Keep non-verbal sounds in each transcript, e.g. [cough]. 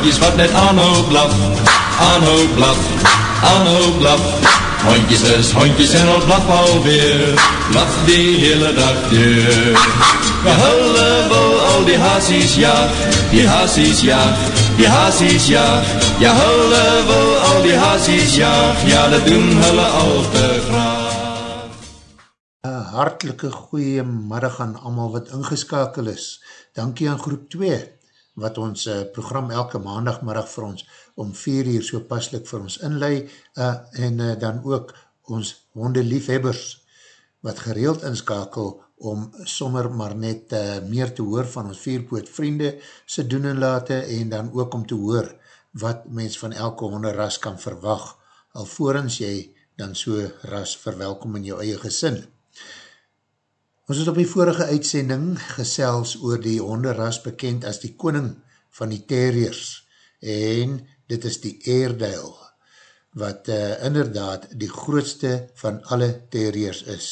Hondjes wat net aanhoop blaf, aanhoop blaf, aanhoop blaf. Hondjes is hondjes en al blaf alweer, blaf die hele dag deur. Ja, hulle wil al die haasies jaag, die haasies jaag, die haasies jaag. Ja, hulle wil al die haasies jaag, ja, dat doen hulle al te graag. Een hartelike goeie middag aan allemaal wat ingeskakel is. Dankie aan groep 2 wat ons uh, program elke maandagmiddag vir ons om 4 uur so paslik vir ons inlei uh, en uh, dan ook ons hondeliefhebbers wat gereeld inskakel om sommer maar net uh, meer te hoor van ons vierpoot vriende se doen en late en dan ook om te hoor wat mens van elke honderras kan verwag alvorens jy dan so ras verwelkom in jou eie gesin. Ons het op die vorige uitsending gesels oor die honderras bekend as die koning van die terriers en dit is die Airedale wat uh, inderdaad die grootste van alle terriers is.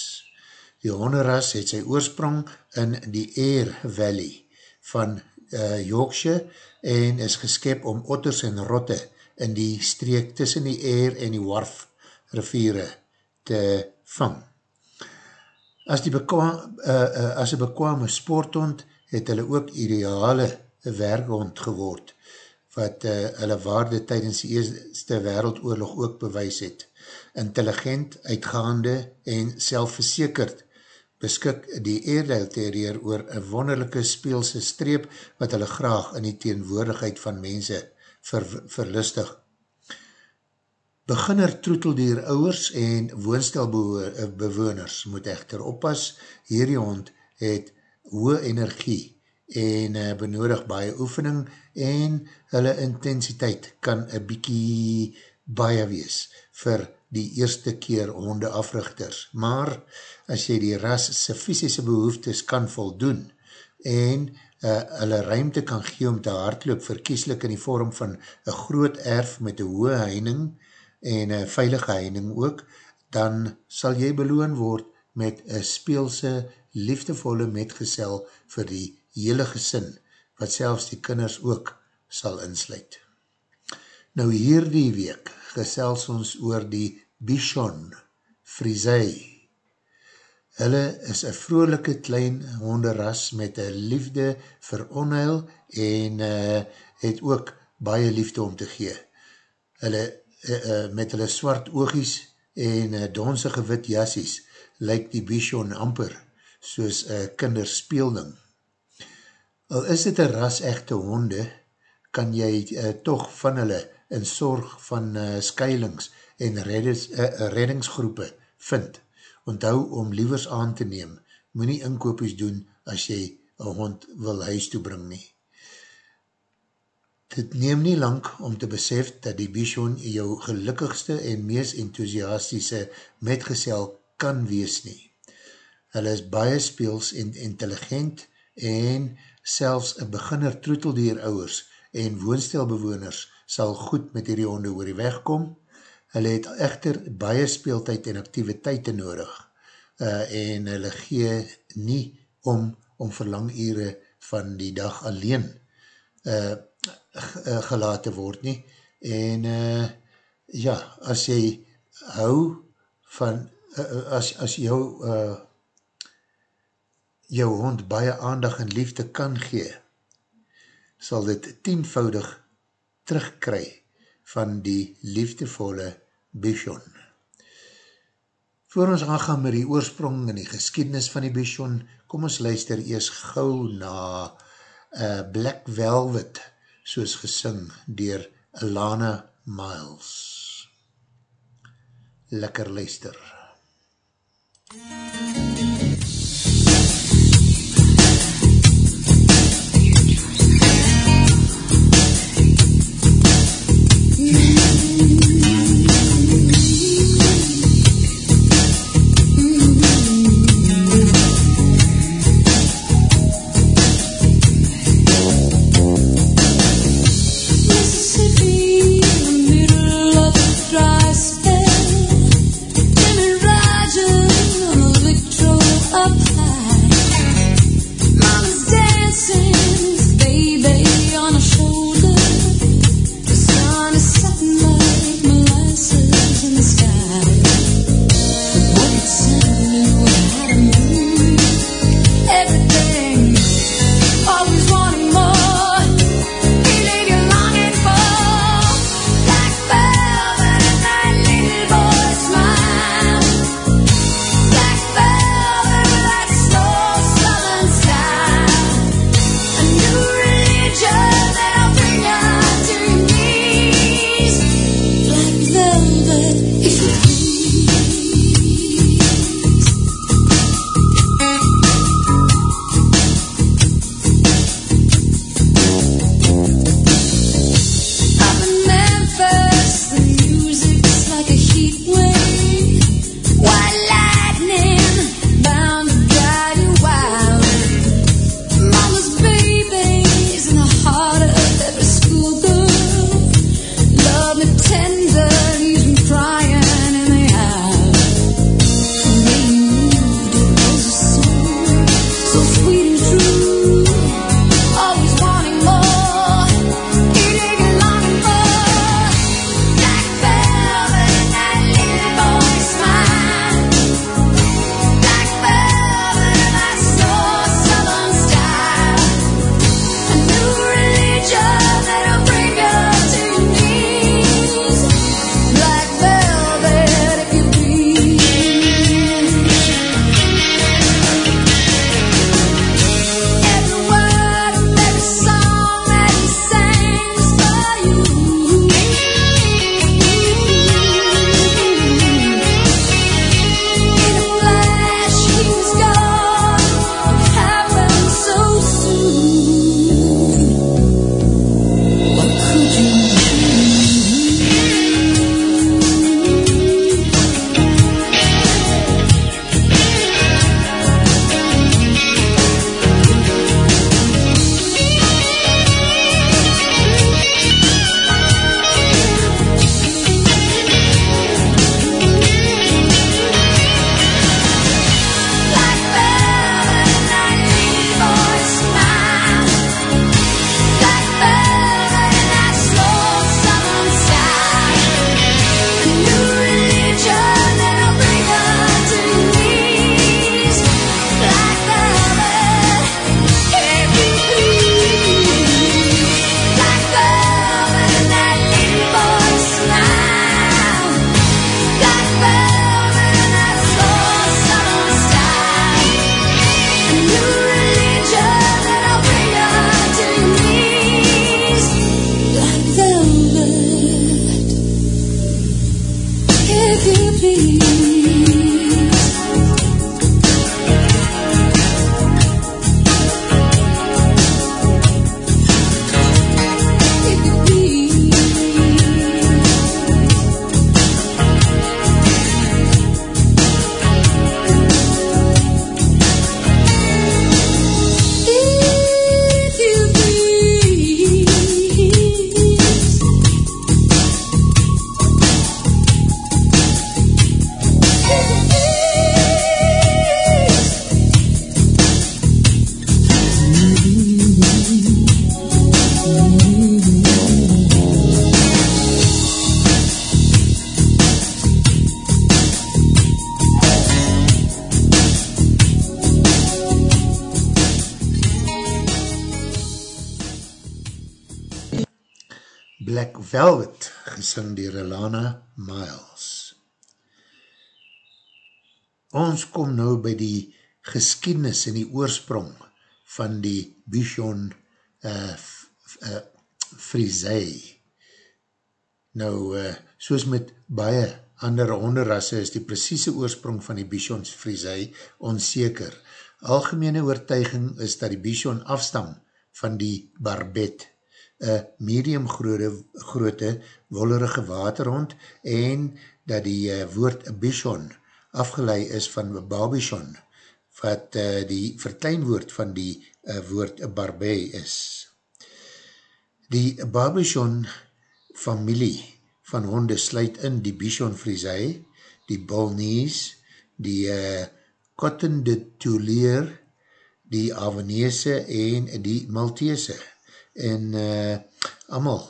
Die honderras het sy oorsprong in die Air Valley van uh, Yorkshire en is geskep om otters en rotte in die streek tussen die Air en die Warf riviere te vang. As die bekwaam, uh, uh, as een bekwame sporthond het hulle ook ideale werkhond geword, wat uh, hulle waarde tydens die Eerste Wereldoorlog ook bewys het. Intelligent, uitgaande en selfverzekerd beskik die Airedale Terrier oor een wonderlijke speelse streep wat hulle graag in die teenwoordigheid van mense ver, verlustig Beginner troeteldier ouwers en woonstelbewoners moet echter oppas. Hierdie hond het hoë energie en uh, benodig baie oefening en hulle intensiteit kan een bykie baie wees vir die eerste keer honde africhters. Maar as jy die ras sy fysische behoeftes kan voldoen en uh, hulle ruimte kan gee om te hardloop verkieslik in die vorm van een groot erf met een hoë heining, en een veilige heining ook, dan sal jy beloon word met een speelse, liefdevolle metgesel vir die hele gesin, wat selfs die kinders ook sal insluit. Nou hierdie week gesels ons oor die Bichon Frisee. Hulle is een vrolijke klein honderras met een liefde vir onheil en uh, het ook baie liefde om te gee. Hulle uh, met hulle swart oogies en uh, donsige wit jassies lyk die Bichon amper soos uh, kinderspeelding. Al is dit een ras echte honde, kan jy uh, toch van hulle in sorg van uh, skuilings en reddings, uh, reddingsgroepe vind. Onthou om liewers aan te neem, moet nie inkopies doen as jy een hond wil huis toebring nie. Dit neem nie lang om te besef dat die Bichon jou gelukkigste en meest enthousiastische metgesel kan wees nie. Hulle is baie speels en intelligent en selfs een beginner troeteldier ouwers en woonstelbewoners sal goed met hierdie honde oor die weg kom. Hulle het echter baie speeltijd en activiteite nodig uh, en hulle gee nie om om verlang ure van die dag alleen uh, Eh, gelaat te word nie. En uh, ja, as jy hou van, uh, as, as jou uh, jou hond baie aandag en liefde kan gee, sal dit tienvoudig terugkry van die liefdevolle Bichon. Voor ons aangaan met die oorsprong en die geschiedenis van die Bichon, kom ons luister eers gauw na uh, Black Velvet, soos gesing dier Alana Miles. Lekker luister. Black Ons kom nou by die geskiednis en die oorsprong van die Bichon uh, uh, Frisee. Nou, uh, soos met baie andere honderrasse is die precieze oorsprong van die Bichons Frisee onzeker. Algemene oortuiging is dat die Bichon afstam van die Barbet, een medium groote, groote wollerige waterhond en dat die uh, woord Bichon afgeleid is van Babichon, wat uh, die verkleinwoord van die uh, woord Barbet is. Die Babichon familie van honde sluit in die Bichon Frisee, die Bolnese, die uh, Cotton de Touleer, die Avanese en die Maltese. En uh, amal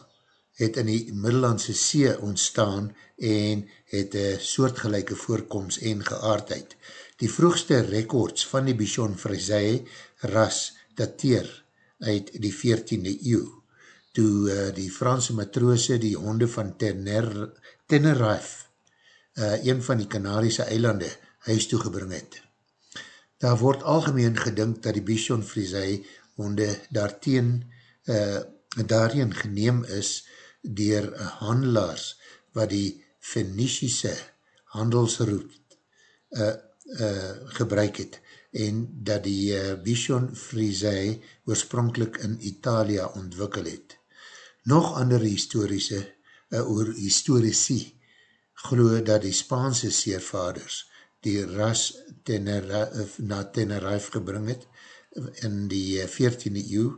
het in die Middellandse See ontstaan en het een soortgelijke voorkomst en geaardheid. Die vroegste rekords van die Bichon Frisee ras dateer uit die 14e eeuw toe uh, die Franse matroose die honde van Tener, Tenerife, uh, een van die Kanariese eilande, huis toegebring het. Daar word algemeen gedink dat die Bichon Frisee honde daarteen, uh, daarin geneem is dier handelaars wat die Fenicische handelsroet uh, uh, gebruik het en dat die uh, Bichon Frisee oorspronkelijk in Italia ontwikkel het. Nog ander historische, uh, oor historici, geloof dat die Spaanse seervaders die ras Tenerife, na Tenerife gebring het, in die 14e eeuw,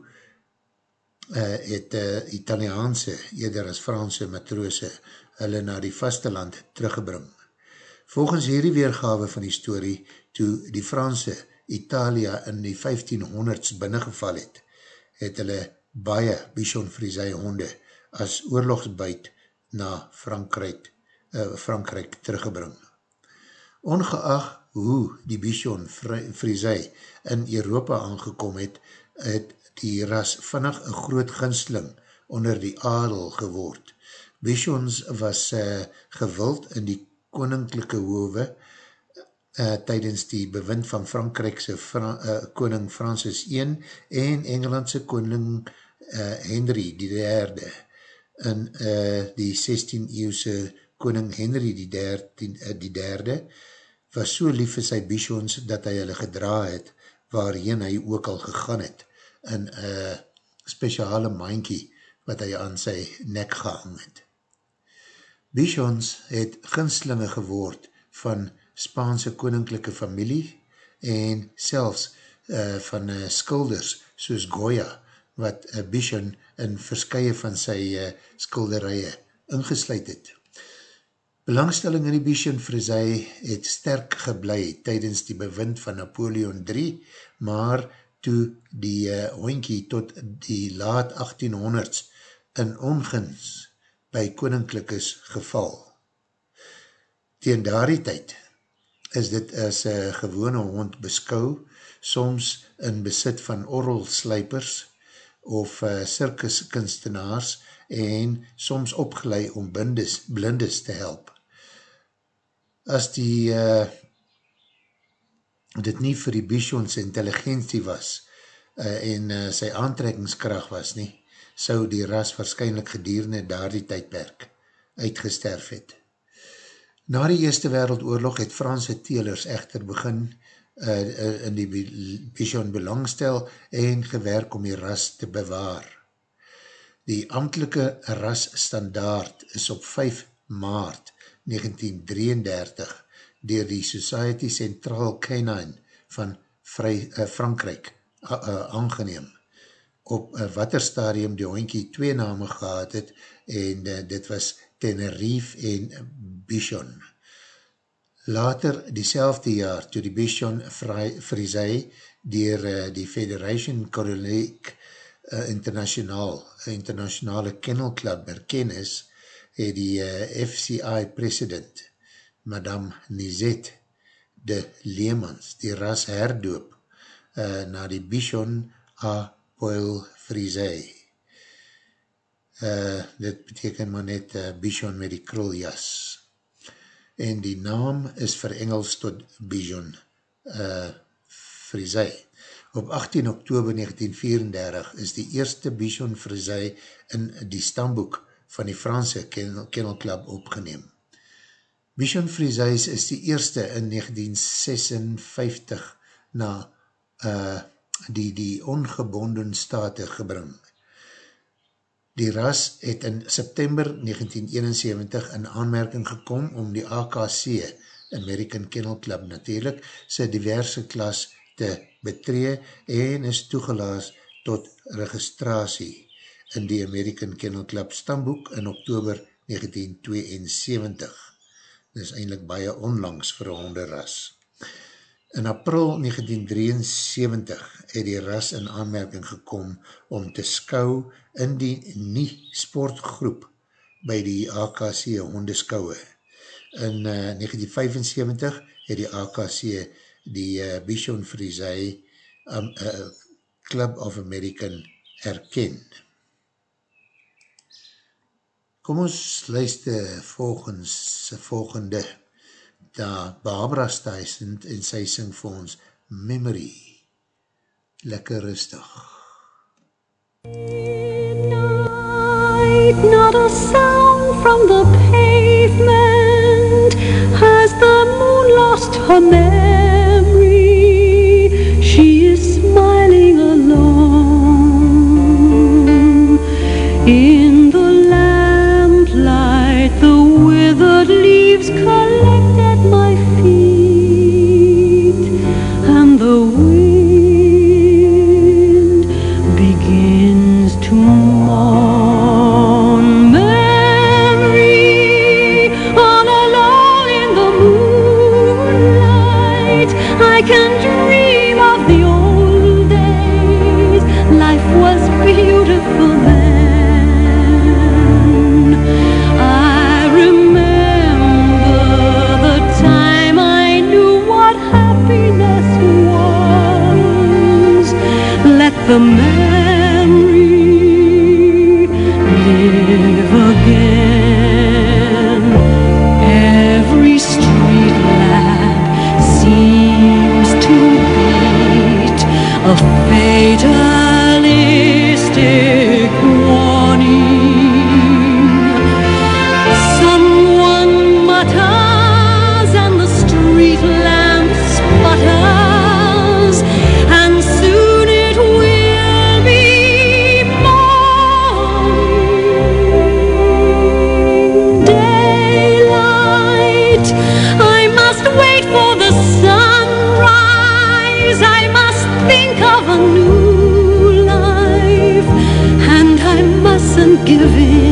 uh, het uh, Italiaanse, eerder as Franse matroose, hulle na die vasteland teruggebring. Volgens hierdie weergawe van die story, toe die Franse Italia in die 1500s binnengeval het, het hulle baie Bichon Frisee honde as oorlogsbuit na Frankrijk, uh, Frankrijk teruggebring. Ongeacht hoe die Bichon Frisee in Europa aangekom het, het die ras vannig een groot ginsling onder die adel geword. Bichons was uh, gewild in die koninklijke hove uh, tydens die bewind van Frankrijkse Fra uh, koning Francis I en Engelandse koning uh, Henry die derde in uh, die 16 eeuwse koning Henry die, derde, die derde was so lief vir sy bichons dat hy hulle gedra het waarheen hy ook al gegaan het in uh, speciale mankie wat hy aan sy nek gehang het. Bichons het ginslinge geword van Spaanse koninklijke familie en selfs uh, van uh, skulders soos Goya wat uh, Bichon in verskye van sy uh, skilderije ingesluid het. Belangstelling in die Bichon Frisee het sterk geblei tydens die bewind van Napoleon III, maar toe die uh, hoinkie tot die laat 1800s in ongins by koninklik is geval. Tegen daardie tyd is dit as een gewone hond beskou, soms in besit van orrelsluipers of circus kunstenaars en soms opgeleid om blindes, blindes te help. As die uh, dit nie vir die Bichons intelligentie was uh, en uh, sy aantrekkingskracht was nie, sou die ras waarschijnlijk gedierende daar die tydperk uitgesterf het. Na die Eerste Wereldoorlog het Franse telers echter begin uh, in die Bichon belangstel en gewerk om die ras te bewaar. Die amtelike rasstandaard is op 5 maart 1933 dier die Society Central Canine van Vry, uh, Frankrijk uh, uh, aangeneem. Op uh, wat er stadium die hoinkie twee name gehad het en uh, dit was Tenerife en Bichon. Later, diezelfde jaar, toe die Bichon Frisee dier uh, die Federation Colonique uh, Internationaal, internationale kennel club erken is, het die uh, eh, FCI president, Madame Nizet de Leemans, die ras herdoop uh, na die Bichon A. Poil Frisee. uh, dit beteken maar net uh, Bichon met die kruljas. En die naam is vir Engels tot Bichon uh, Frisei. Op 18 oktober 1934 is die eerste Bichon Frisei in die stamboek van die Franse Kennel, Kennel Club opgeneem. Bichon Friseis is die eerste in 1956 na uh, die die ongebonden state gebring. Die ras het in September 1971 in aanmerking gekom om die AKC, American Kennel Club natuurlijk, sy diverse klas te betree en is toegelaas tot registratie in die American Kennel Club stamboek in oktober 1972. Dit is eindelijk baie onlangs vir honderras. In april 1973 het die ras in aanmerking gekom om te skou in die nie sportgroep by die AKC hondeskouwe. In uh, 1975 het die AKC die uh, Bichon Frisei um, uh, Club of American erkend. Kom ons luister volgens volgende da Barbara Stuyvesant en sy sing vir ons Memory. Lekker rustig. Night, not a sound from the pavement Has the moon lost her memory give in.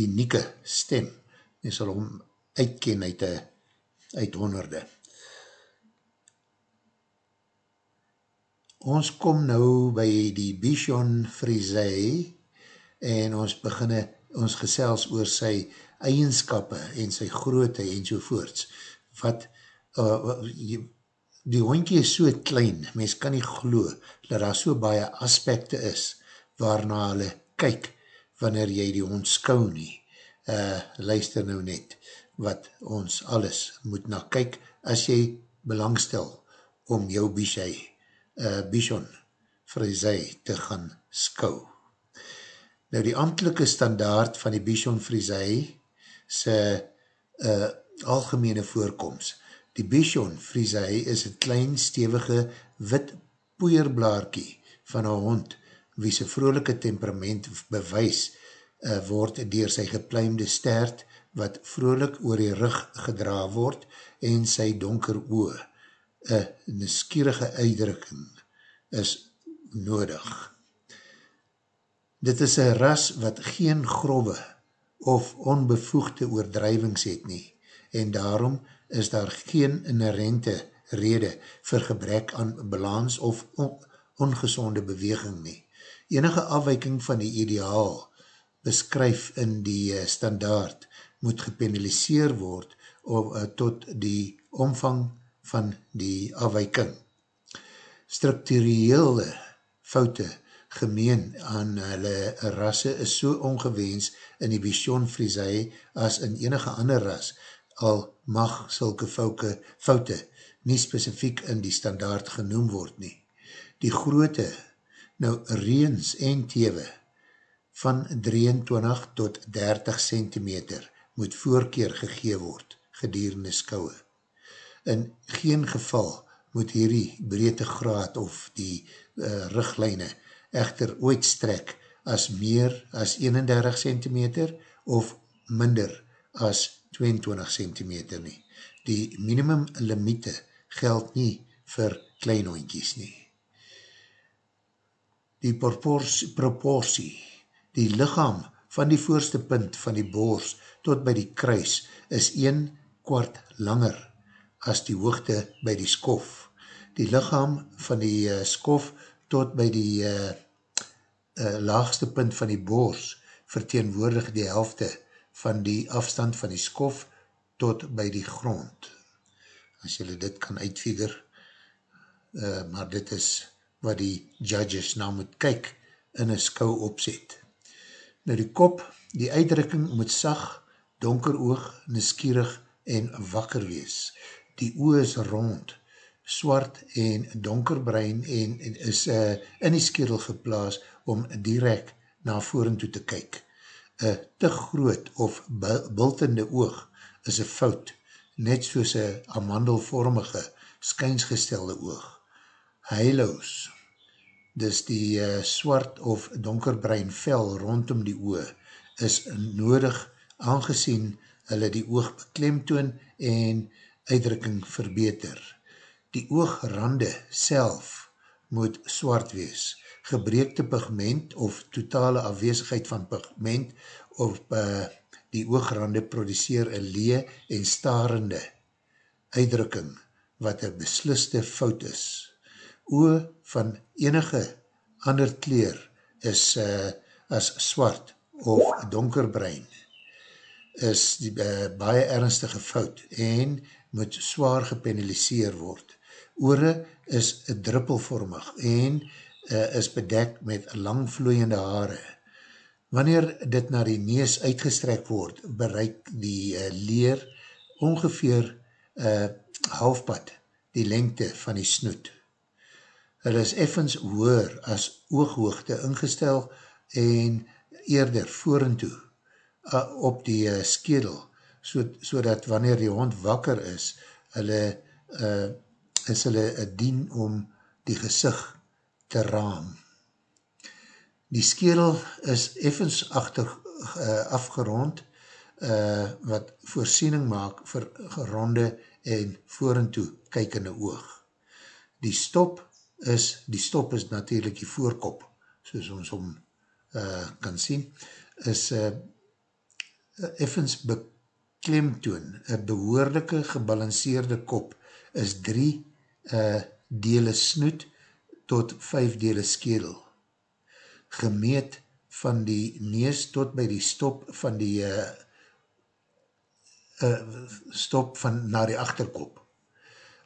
Unieke stem. Jy sal hom uitken uit, uit honderde. Ons kom nou by die Bichon Frisee en ons beginne, ons gesels oor sy eigenskappe en sy grootte en sovoorts. Wat, uh, die hondje is so klein, mens kan nie glo, dat daar so baie aspekte is, waarna hulle kyk, wanneer jy die hond skou nie. Uh, luister nou net, wat ons alles moet na kyk, as jy belangstel om jou bichai uh, Bichon Frisee te gaan skou. Nou die amtelike standaard van die Bichon Frisee sy uh, algemene voorkomst. Die Bichon Frisee is een klein stevige wit poeierblaarkie van een hond wie sy vrolike temperament bewys uh, word dier sy gepluimde stert wat vrolik oor die rug gedra word en sy donker oor een neskierige uitdrukking is nodig. Dit is een ras wat geen grove of onbevoegde oordrijvings het nie en daarom is daar geen inherente rede vir gebrek aan balans of on ongezonde beweging nie. Enige afwijking van die ideaal beskryf in die eh, standaard moet gepenaliseer word of, uh, tot die omvang van die afwijking. Structurele foute gemeen aan hulle rasse is so ongewens in die Bichon Frisee as in enige ander ras, al mag sulke foute, foute nie specifiek in die standaard genoem word nie. Die groote, nou reens en tewe, van 23 tot 30 centimeter moet voorkeer gegee word gedurende skouwe in geen geval moet hierdie breedte graad of die uh, richtlijne echter ooit strek as meer as 31 cm of minder as 22 cm nie. Die minimum limite geld nie vir klein hondjies nie. Die proportie, proportie, die lichaam van die voorste punt van die boors tot by die kruis is 1 kwart langer as die hoogte by die skof. Die lichaam van die uh, skof tot by die uh, uh, laagste punt van die boors verteenwoordig die helfte van die afstand van die skof tot by die grond. As julle dit kan uitviger, uh, maar dit is wat die judges nou moet kyk in een skou opzet. Nou die kop, die uitdrukking moet sag, donker oog, neskierig en wakker wees die oe is rond, swart en donkerbrein en, en is uh, in die skerel geplaas om direct na voren toe te kyk. Een te groot of bultende oog is een fout, net soos een amandelvormige, skynsgestelde oog. Heiloos, dus die uh, swart of donkerbrein vel rondom die oog, is nodig aangezien hulle die oog beklemtoon en uitdrukking verbeter. Die oogrande self moet swart wees. Gebreekte pigment of totale afwezigheid van pigment of uh, die oogrande produceer een lee en starende uitdrukking wat een besliste fout is. Oe van enige ander kleer is uh, as swart of donkerbrein is die uh, baie ernstige fout en moet zwaar gepenaliseer word. Oore is druppelvormig en uh, is bedek met lang vloeiende haare. Wanneer dit na die nees uitgestrek word, bereik die uh, leer ongeveer uh, halfpad die lengte van die snoet. Hulle is effens hoor as ooghoogte ingestel en eerder voorentoe uh, op die uh, skedel so, so dat wanneer die hond wakker is, hulle uh, is hulle dien om die gezicht te raam. Die skerel is effens achter, uh, afgerond, uh, wat voorsiening maak vir geronde en voorentoe kykende oog. Die stop is, die stop is natuurlijk die voorkop, soos ons om uh, kan sien, is uh, effens beklemtoon, een behoorlijke gebalanceerde kop is drie uh, dele snoet tot vijf dele skedel. Gemeet van die nees tot by die stop van die uh, uh, stop van na die achterkop.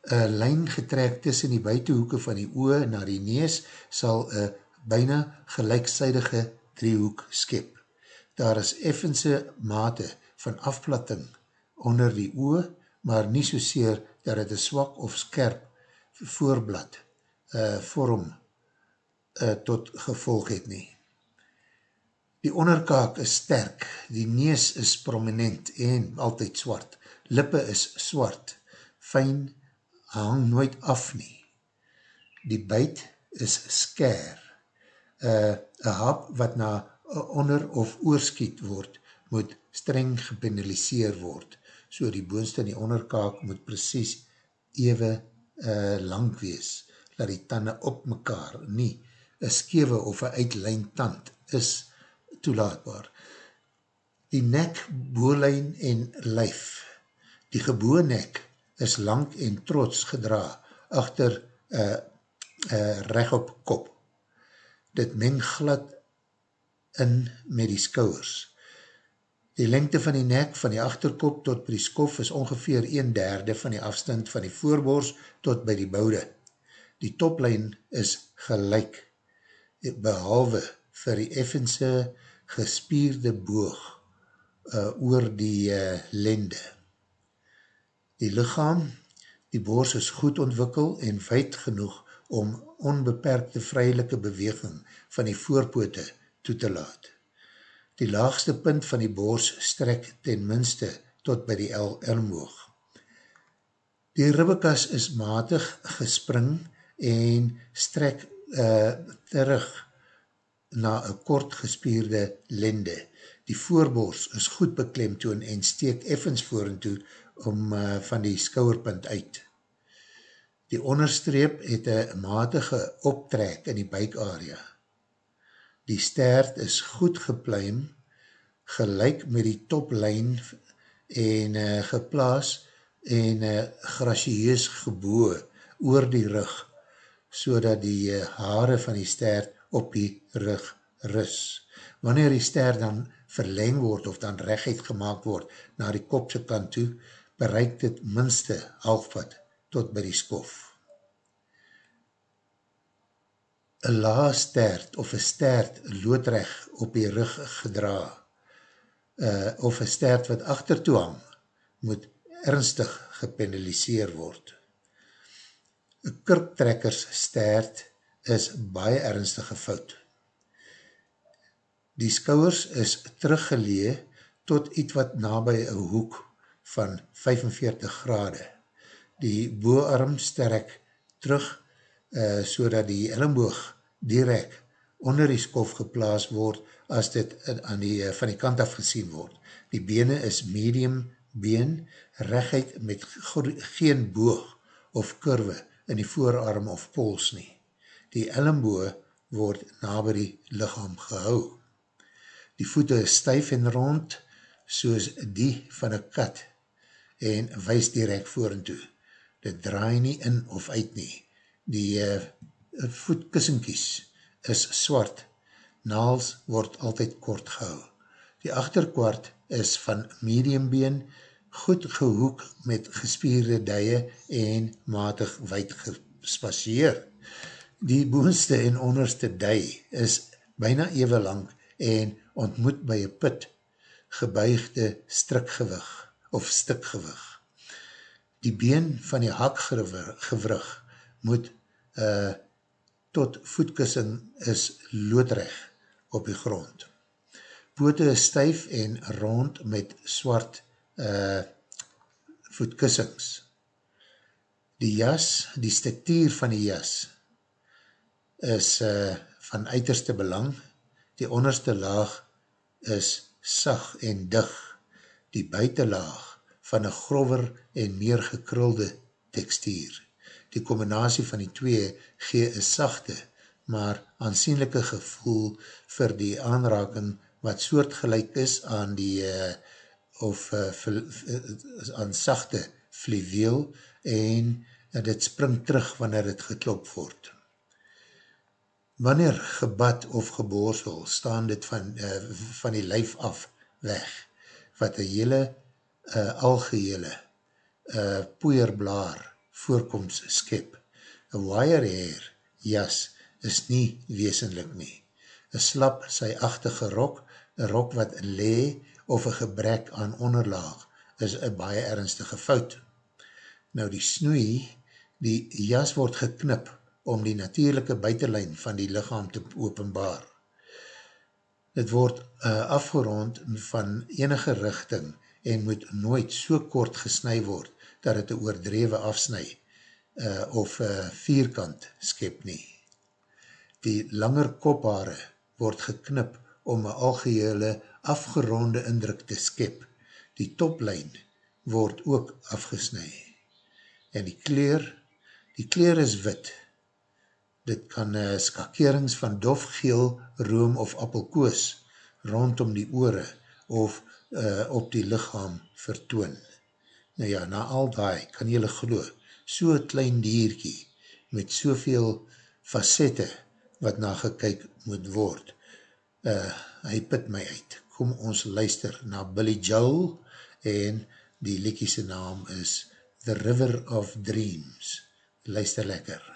Een lijn getrek tussen die buitenhoeken van die oe na die nees sal een byna gelijksydige driehoek skep. Daar is effense mate van afplatting onder die oe, maar nie soseer dat het een swak of skerp voorblad uh, vorm uh, tot gevolg het nie. Die onderkaak is sterk, die nees is prominent en altyd zwart, lippe is zwart, fijn, hang nooit af nie. Die buit is sker, uh, een hap wat na onder of oorskiet word, moet streng gepenaliseer word, so die boonste en die onderkaak moet precies ewe uh, lang wees, laat die tanden op mekaar nie, een skewe of een uitlijn tand is toelaatbaar. Die nek, boolijn en lyf, die geboe nek is lang en trots gedra achter uh, uh, recht op kop. Dit meng glad in met die skouwers. Die lengte van die nek van die achterkop tot by die skof is ongeveer een derde van die afstand van die voorbors tot by die boude. Die toplijn is gelijk, behalwe vir die effense gespierde boog uh, oor die uh, lende. Die lichaam, die bors is goed ontwikkel en feit genoeg om onbeperkte vryelike beweging van die voorpote toe te laat. Die laagste punt van die bors strek ten minste tot by die elmoog. Die ribbekas is matig gespring en strek uh, terug na een kort gespierde lende. Die voorbors is goed beklemtoon en steek effens voorentoe om uh, van die skouwerpunt uit. Die onderstreep het een matige optrek in die buikarea. Die stert is goed gepluim, gelijk met die toplijn en uh, geplaas en uh, gracieus geboe oor die rug, so dat die uh, haare van die stert op die rug rus. Wanneer die stert dan verleng word of dan rechtheid gemaakt word na die kopse kant toe, bereik dit minste halfvat tot by die skof. een laa stert of een stert loodrecht op die rug gedra uh, of een stert wat achtertoe hang, moet ernstig gepenaliseer word. Een kurktrekkers stert is baie ernstige fout. Die skouwers is teruggelee tot iets wat nabij een hoek van 45 grade. Die boarm sterk terug uh, so dat die elleboog direct onder die skof geplaas word as dit aan die, eh, van die kant af gesien word. Die bene is medium been, rechtheid met geen boog of kurwe in die voorarm of pols nie. Die ellenboe word na by die lichaam gehou. Die voete is stuif en rond, soos die van een kat, en wees direct voor en toe. Dit draai nie in of uit nie. Die uh, voetkussenkies is swart, naals word altyd kort gehou. Die achterkwart is van mediumbeen, goed gehoek met gespierde duie en matig wijd gespasieer. Die boonste en onderste dui is byna even lang en ontmoet by een put gebuigde strikgewig of stikgewig. Die been van die hakgewrig moet uh, tot voetkussing is loodrecht op die grond. Poote is stuif en rond met swart uh, voetkussings. Die jas, die structuur van die jas is uh, van uiterste belang. Die onderste laag is sag en dig. Die buitenlaag van een grover en meer gekrulde tekstuur. Die combinatie van die twee gee een sachte, maar aansienlijke gevoel vir die aanraking wat soortgelijk is aan die uh, of uh, aan sachte fluweel en uh, dit spring terug wanneer het geklop word. Wanneer gebad of geboorsel staan dit van, uh, van die lijf af weg, wat een hele uh, algehele uh, poeierblaar voorkomst skep. Een wire hair jas is nie weesenlik nie. Een slap sy achtige rok, een rok wat lee of een gebrek aan onderlaag is een baie ernstige fout. Nou die snoei, die jas word geknip om die natuurlijke buitenlijn van die lichaam te openbaar. Het word uh, afgerond van enige richting en moet nooit so kort gesnui word dat het een oordrewe afsnui uh, of uh, vierkant skep nie. Die langer kophaare word geknip om een algehele afgeronde indruk te skep. Die toplijn word ook afgesnui. En die kleur, die kleur is wit. Dit kan uh, skakerings van dofgeel, room of appelkoos rondom die oore of uh, op die lichaam vertoon. Nou ja, na al daai kan jylle glo, so'n klein dierkie met soveel facette wat na gekyk moet word. Uh, hy put my uit. Kom ons luister na Billy Joel en die liekiese naam is The River of Dreams. Luister lekker.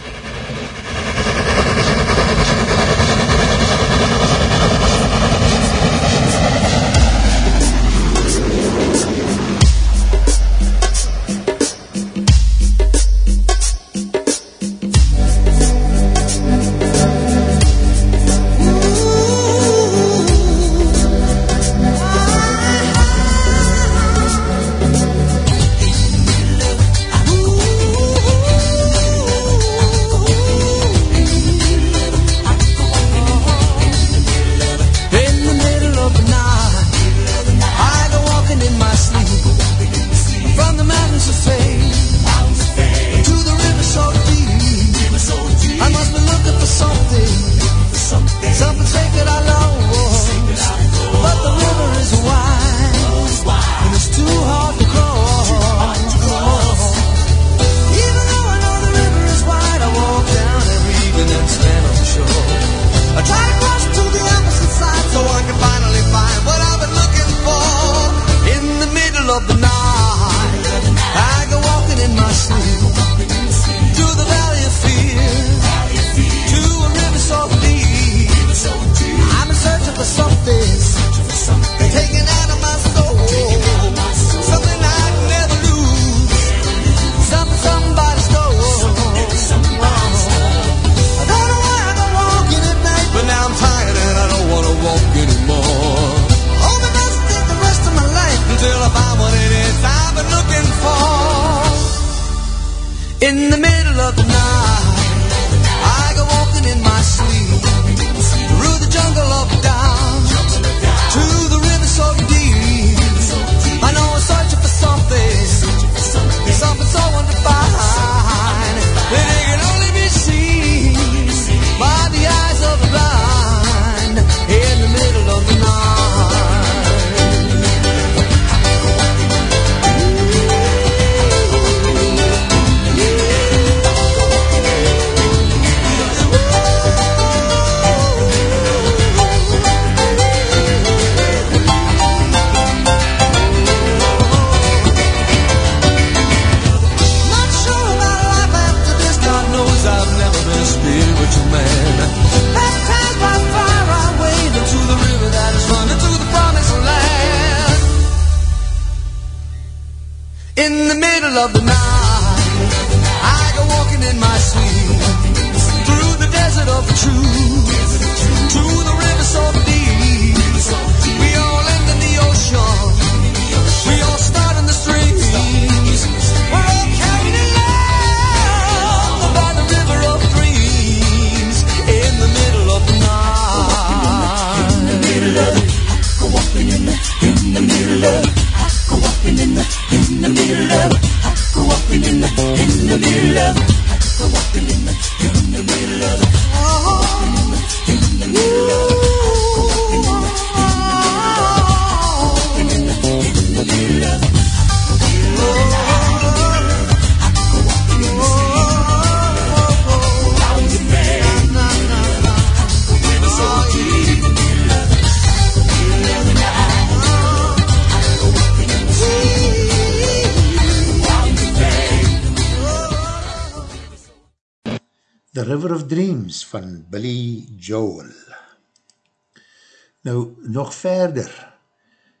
Nou, nog verder,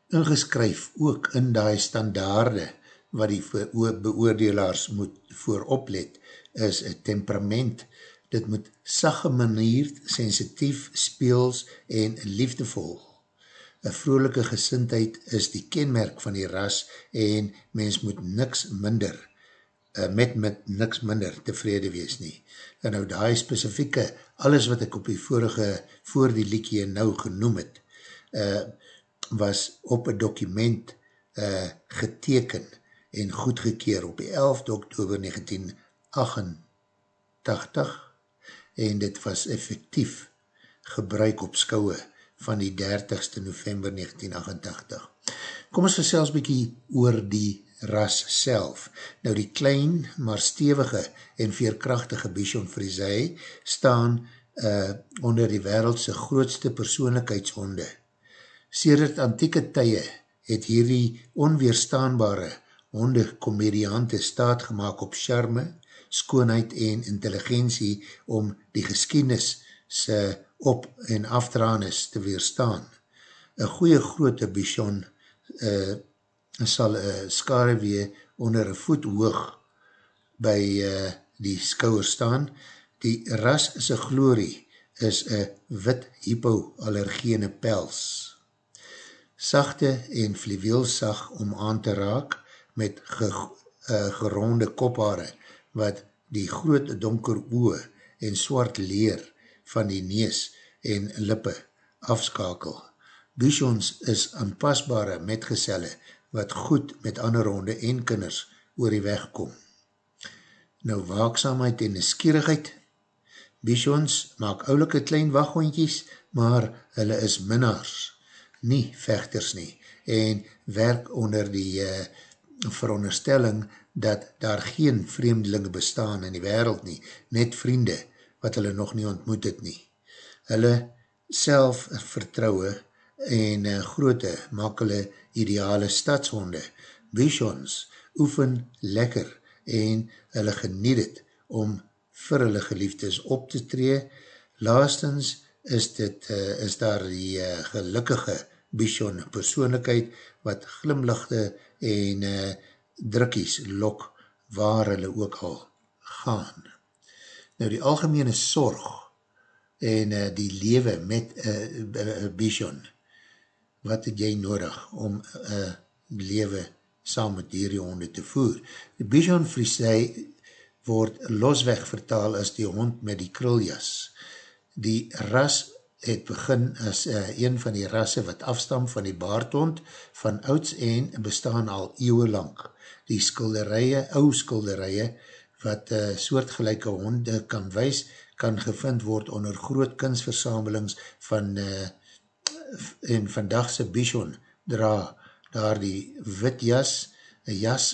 ingeskryf ook in die standaarde wat die beoordelaars moet vooroplet, is een temperament. Dit moet sagge manier, sensitief, speels en liefdevol. Een vrolijke gesintheid is die kenmerk van die ras en mens moet niks minder, uh, met, met niks minder tevrede wees nie. En nou die specifieke, alles wat ek op die vorige, voor die liekie nou genoem het, uh, was op een document uh, geteken en goedgekeer op die 11 oktober 1988 en dit was effectief gebruik op skouwe van die 30ste november 1988. Kom ons versels bykie oor die ras self. Nou die klein, maar stevige en veerkrachtige Bichon Frisee staan uh, onder die wereldse grootste persoonlikheidshonde. Sedert antieke tye het hierdie onweerstaanbare hondekomediante staat gemaakt op charme, skoonheid en intelligentie om die geskiednis se op- en afdraanis te weerstaan. Een goeie grote bichon uh, sal uh, skare weer onder een voet hoog by uh, die skouwer staan. Die ras se glorie is een wit hypoallergene pels sachte en fluweelsag om aan te raak met ge, uh, geronde kophaare wat die groot donker oe en swart leer van die nees en lippe afskakel. Bichons is aanpasbare metgezelle wat goed met ander ronde en kinders oor die weg kom. Nou waakzaamheid en neskierigheid. Bichons maak oulike klein waghondjies, maar hulle is minnaars nie vechters nie en werk onder die uh, veronderstelling dat daar geen vreemdelinge bestaan in die wereld nie, net vriende wat hulle nog nie ontmoet het nie. Hulle selfvertrouwe en uh, groote maak hulle ideale stadshonde. Bichons oefen lekker en hulle geniet het om vir hulle geliefdes op te tree. Laastens is, dit, uh, is daar die uh, gelukkige Bichon persoonlikheid wat glimlachte en uh, drukkies lok waar hulle ook al gaan. Nou die algemene sorg en uh, die lewe met uh, uh, Bichon, wat het jy nodig om uh, lewe saam met die honde te voer? Die Bichon Friesei word losweg vertaal as die hond met die kruljas. Die ras het begin as uh, een van die rasse wat afstam van die baardhond van ouds en bestaan al eeuwe lang. Die skilderije, ou skilderije, wat uh, soortgelijke honde kan wees, kan gevind word onder groot kunstversamelings van uh, en vandagse Bichon dra daar die wit jas, een jas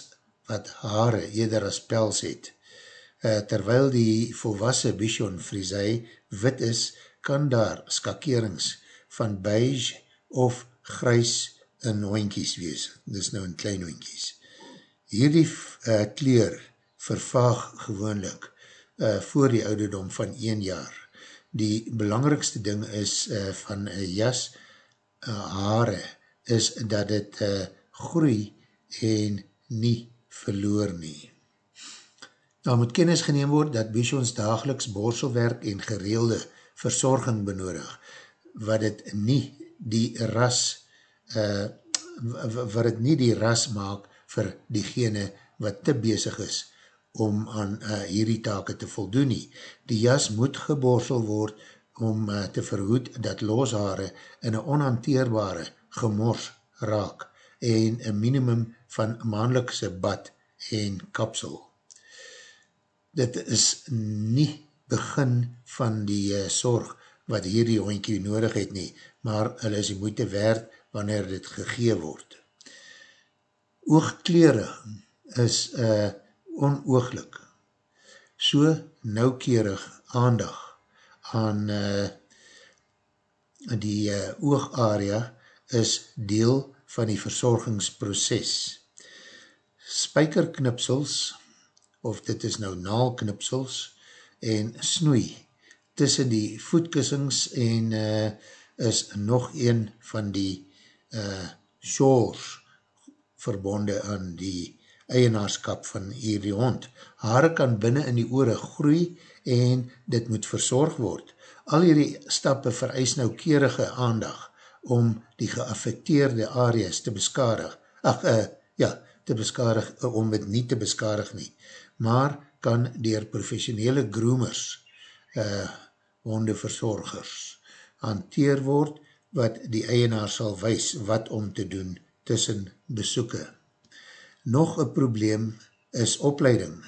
wat haare eerder as pels het. Uh, terwyl die volwassen Bichon frisei wit is, kan daar skakerings van beige of grys in hoinkies wees. Dis nou in klein hoinkies. Hierdie uh, kleur vervaag gewoonlik uh, voor die ouderdom van 1 jaar. Die belangrikste ding is uh, van een jas haare is dat het uh, groei en nie verloor nie. Nou moet kennis geneem word dat Bichons dageliks borselwerk en gereelde verzorging benodig, wat het nie die ras, uh, wat het nie die ras maak vir diegene wat te bezig is om aan uh, hierdie take te voldoen nie. Die jas moet geborsel word om uh, te verhoed dat loshare in een onhanteerbare gemors raak en een minimum van maandelikse bad en kapsel. Dit is nie begin van die uh, sorg wat hierdie hondkie nodig het nie, maar hulle is die moeite werd wanneer dit gegee word. Oogkleuring is uh, onooglik. So noukeurig aandag aan uh, die uh, oogarea is deel van die verzorgingsproces. Spijkerknipsels, of dit is nou naalknipsels, en snoei tussen die voetkussings en uh, is nog een van die uh, shores verbonde aan die eienaarskap van hierdie hond. Hare kan binnen in die oore groei en dit moet verzorg word. Al hierdie stappe vereis keerige aandag om die geaffecteerde areas te beskadig. Ach, uh, ja, te beskadig, uh, om het nie te beskadig nie. Maar kan dier professionele groomers, uh, hondeverzorgers, hanteer word wat die eienaar sal wees wat om te doen tussen besoeken. Nog een probleem is opleiding.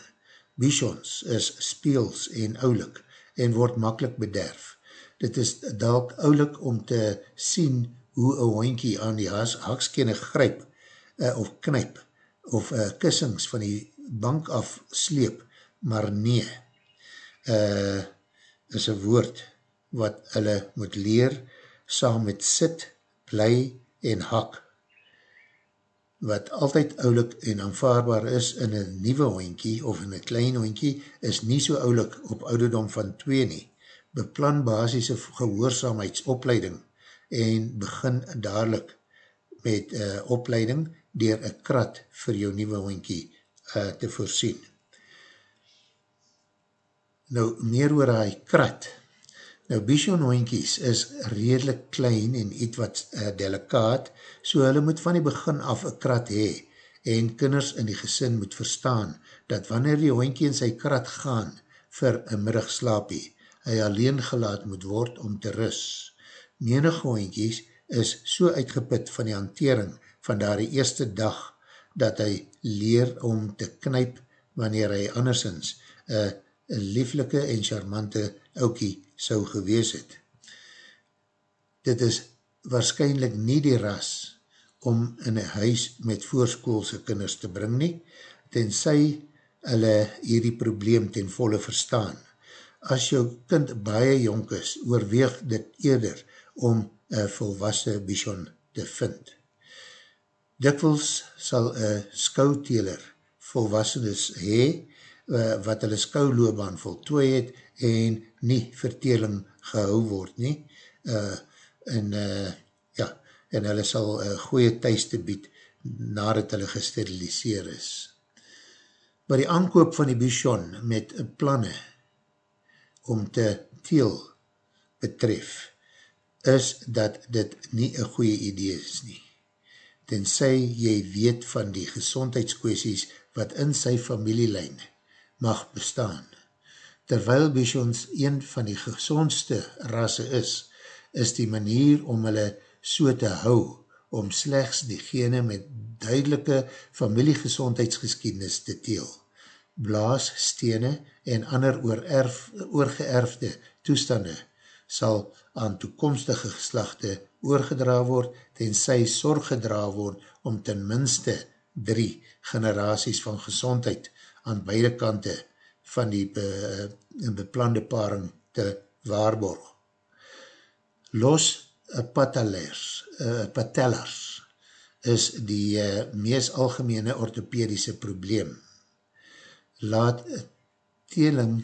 Bichons is speels en oulik en word makkelijk bederf. Dit is dalk oulik om te sien hoe een hoinkie aan die hakskene gryp uh, of knyp of uh, kussings van die bank af sleep, maar nee. Uh, is een woord wat hulle moet leer saam met sit, bly en hak wat altyd oulik en aanvaarbaar is in een nieuwe hoinkie of in een klein hoinkie, is nie so oulik op ouderdom van 2 nie. Beplan basisse gehoorzaamheidsopleiding en begin dadelijk met uh, opleiding dier een krat vir jou nieuwe hoinkie uh, te voorsien. Nou, meer oor hy krat. Nou, Bichon hoinkies is redelijk klein en iets wat uh, delikaat, so hulle moet van die begin af een krat hee en kinders in die gesin moet verstaan dat wanneer die hoinkie in sy krat gaan vir een middagslapie, hy alleen gelaat moet word om te rus. Menige hoinkies is so uitgeput van die hantering van daar die eerste dag dat hy leer om te knyp wanneer hy andersins een lieflike en charmante oukie sou gewees het. Dit is waarschijnlijk nie die ras om in een huis met voorskoolse kinders te bring nie, tenzij hulle hierdie probleem ten volle verstaan. As jou kind baie jonk is, oorweeg dit eerder om een volwasse bichon te vind. Dikwels sal een skouteler volwassenes hee, uh, wat hulle skouloobaan voltooi het en nie verteling gehou word nie. Uh, en uh, ja, en hulle sal uh, goeie thuiste bied nadat hulle gesteriliseer is. Maar die aankoop van die Bichon met planne om te teel betref, is dat dit nie een goeie idee is nie. Tenzij jy weet van die gezondheidskwesties wat in sy familielijn mag bestaan. Terwyl Bichons een van die gezondste rasse is, is die manier om hulle so te hou, om slechts diegene met duidelike familiegezondheidsgeskiednis te teel. Blaas, stene en ander oorerf, oorgeërfde toestande sal aan toekomstige geslachte oorgedra word, ten sy sorg gedra word om ten minste drie generaties van gezondheid aan beide kante van die be, beplande paring te waarborg. Los uh, patelers, uh, patellers is die uh, mees algemene orthopedische probleem. Laat teling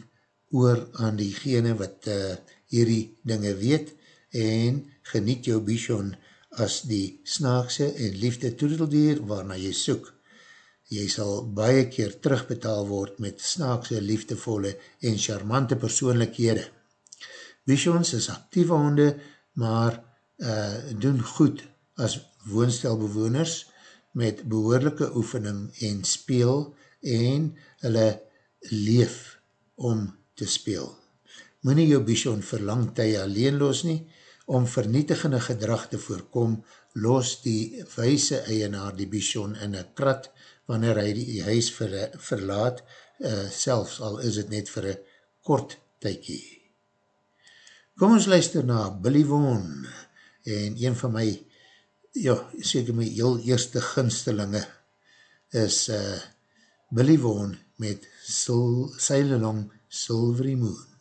oor aan diegene wat uh, hierdie dinge weet en geniet jou bichon as die snaakse en liefde toedeldier waarna jy soek jy sal baie keer terugbetaal word met snaakse, liefdevolle en charmante persoonlikhede. Visions is actieve honde, maar uh, doen goed as woonstelbewoners met behoorlijke oefening en speel en hulle leef om te speel. Moe nie jou Bichon vir lang tye alleen los nie, om vernietigende gedrag te voorkom, los die wijse eienaar die Bichon in een krat wanneer hy die huis ver, verlaat, uh, selfs al is het net vir een kort tykie. Kom ons luister na Billy Vaughan en een van my, ja, seker my heel eerste ginstelinge is uh, Billy Vaughan met Sail Along Silvery Moon.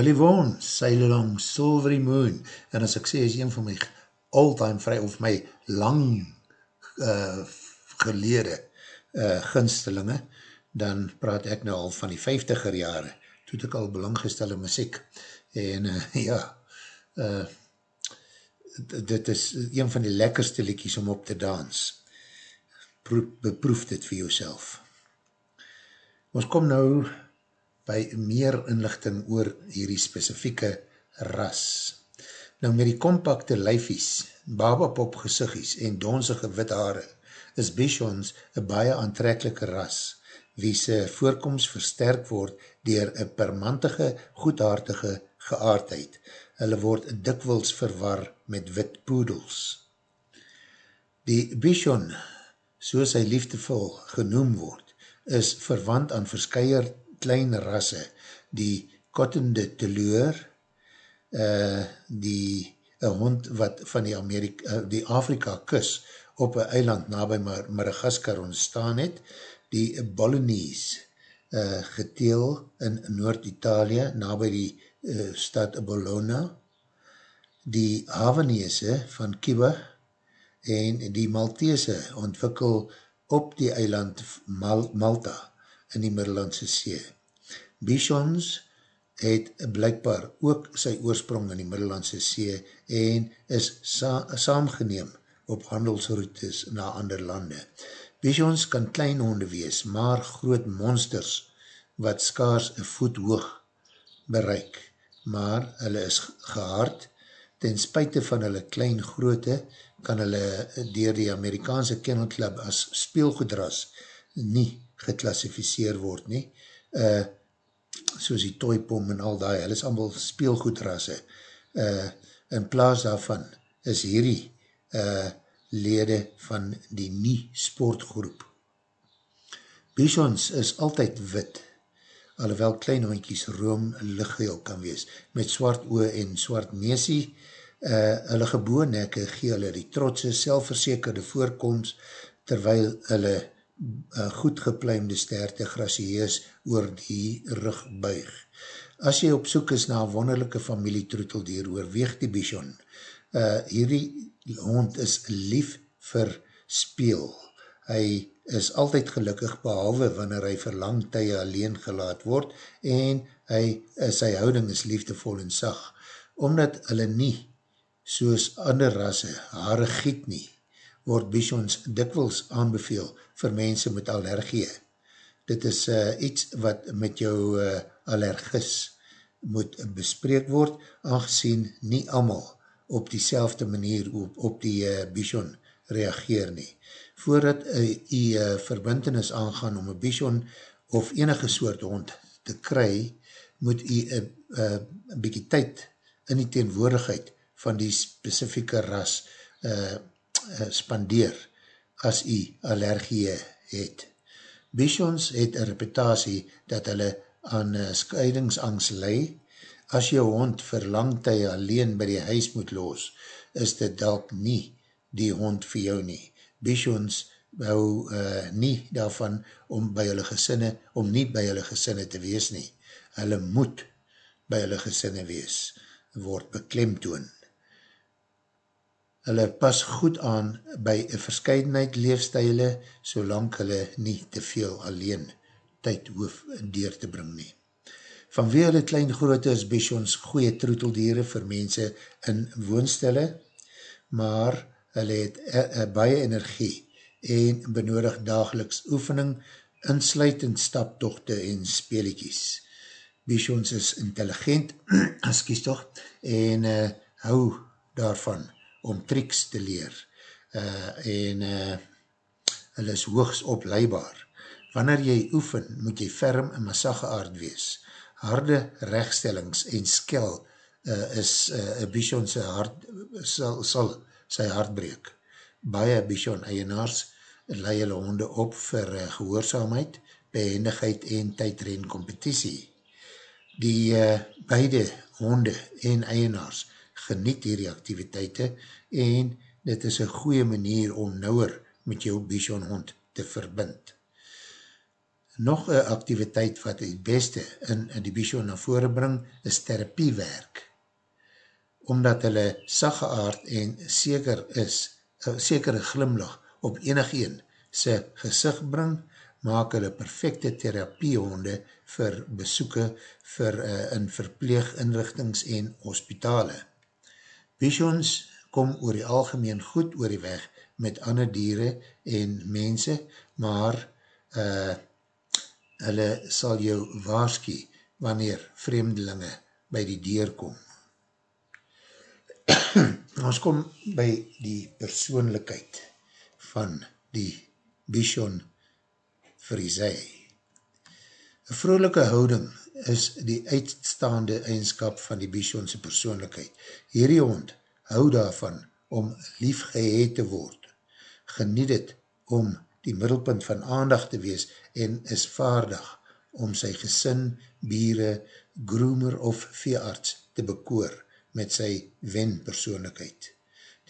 Willie Vaughan, Sail Along Silvery Moon, en as ek sê, is een van my all-time vry, of my lang uh, gelede uh, ginstelinge, dan praat ek nou al van die 50er jare, toe ek al belanggestel in muziek, en uh, [laughs] ja, uh, dit is een van die lekkerste liekies om op te dans, beproef dit vir jouself. Ons kom nou by meer inlichting oor hierdie specifieke ras. Nou met die compacte lyfies, babapop gesiggies en donzige wit haare, is Bichons een baie aantrekkelijke ras, wie sy voorkomst versterk word dier een permantige, goedhaartige geaardheid. Hulle word dikwils verwar met wit poedels. Die Bichon, soos hy liefdevol genoem word, is verwant aan verskeier klein rasse, die cotton de teleur, uh, die een hond wat van die, Amerika, uh, die Afrika kus op een eiland na by Mar Madagaskar ontstaan het, die Bolognese uh, geteel in Noord-Italië na by die uh, stad Bologna, die Havanese van Kiba en die Maltese ontwikkel op die eiland Mal Malta in die Middellandse See. Bichons het blijkbaar ook sy oorsprong in die Middellandse See en is sa saamgeneem op handelsroutes na ander lande. Bichons kan klein honde wees, maar groot monsters wat skaars een voet hoog bereik, maar hulle is gehaard ten spuite van hulle klein groote kan hulle dier die Amerikaanse Kennel Club as speelgoedras nie geklassificeer word nie. Uh, soos die toypom en al die, hulle is allemaal speelgoedrasse. Uh, in plaas daarvan is hierdie uh, lede van die nie sportgroep. Bichons is altyd wit, alhoewel klein hondkies room lichtgeel kan wees, met swart oe en swart neesie, uh, hulle geboornekke gee hulle die trotse, selfverzekerde voorkomst, terwyl hulle uh, goed gepluimde sterte gracieus oor die rug buig. As jy op soek is na wonderlijke familietroeteldier, oorweeg die bichon. Uh, hierdie hond is lief vir speel. Hy is altyd gelukkig behalwe wanneer hy vir lang tye alleen gelaat word en hy, sy houding is liefdevol en sag. Omdat hulle nie soos ander rasse haare giet nie, word bichons dikwels aanbeveel vir mense met allergie. Dit is uh, iets wat met jou uh, allergis moet bespreek word, aangezien nie amal op die selfde manier op, op die uh, bichon reageer nie. Voordat uh, uh, verbintenis aangaan om een bichon of enige soort hond te kry, moet jy een uh, uh, bykie tyd in die teenwoordigheid van die specifieke ras uh, uh, spandeer as jy allergie het. Bichons het een reputatie dat hulle aan scheidingsangst lei. As jou hond vir lang tye alleen by die huis moet los, is dit dalk nie die hond vir jou nie. Bichons hou uh, nie daarvan om by hulle gesinne, om nie by hulle gesinne te wees nie. Hulle moet by hulle gesinne wees, word beklemtoon. Hulle pas goed aan by een verscheidenheid leefstijle, solang hulle nie te veel alleen tyd hoef deur te bring nie. Vanwee hulle klein groote is Bichons goeie troeteldiere vir mense in woonstelle, maar hulle het a, a, baie energie en benodig dageliks oefening, insluitend staptochte en speeliekies. Bichons is intelligent, as kies toch, en uh, hou daarvan om triks te leer uh, en uh, hulle is hoogs opleibaar. Wanneer jy oefen, moet jy ferm en massage aard wees. Harde rechtstellings en skel uh, is uh, bichon sy hart, sal, sal sy hart breek. Baie bichon eienaars lei hulle honde op vir uh, gehoorzaamheid, behendigheid en tydreen competitie. Die uh, beide honde en eienaars geniet hierdie activiteite en dit is een goeie manier om nouwer met jou bichon hond te verbind. Nog een activiteit wat het beste in, die Bichon na vore bring, is therapiewerk. Omdat hulle sagge aard en seker is, uh, sekere glimlach op enig een sy gezicht bring, maak hulle perfecte therapiehonde vir besoeken vir, uh, in verpleeginrichtings en hospitale. Bichons kom oor die algemeen goed oor die weg met ander dieren en mense, maar uh, hulle sal jou waarskie wanneer vreemdelinge by die deur kom. [clears throat] Ons kom by die persoonlikheid van die Bishon Frizei. Een vrolijke houding is die uitstaande eigenskap van die Bishonse persoonlikheid. Hierdie hond hou daarvan om lief geheet te word. Geniet het om die middelpunt van aandag te wees en is vaardig om sy gesin, biere, groomer of veearts te bekoor met sy wen-persoonlikheid.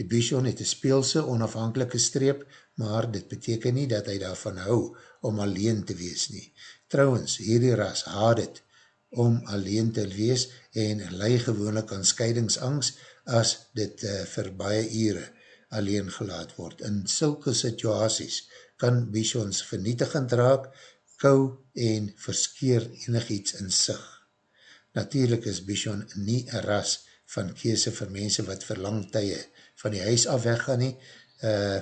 Die Bichon het een speelse onafhankelike streep, maar dit beteken nie dat hy daarvan hou om alleen te wees nie. Trouwens, hierdie ras haad het om alleen te wees en lei gewoonlik aan scheidingsangst as dit uh, vir baie ure alleen gelaat word. In sulke situaties kan Bichons vernietigend raak, kou en verskeer enig iets in sig. Natuurlijk is Bichon nie een ras van kese vir mense wat vir lang tye van die huis af weggaan nie. Uh,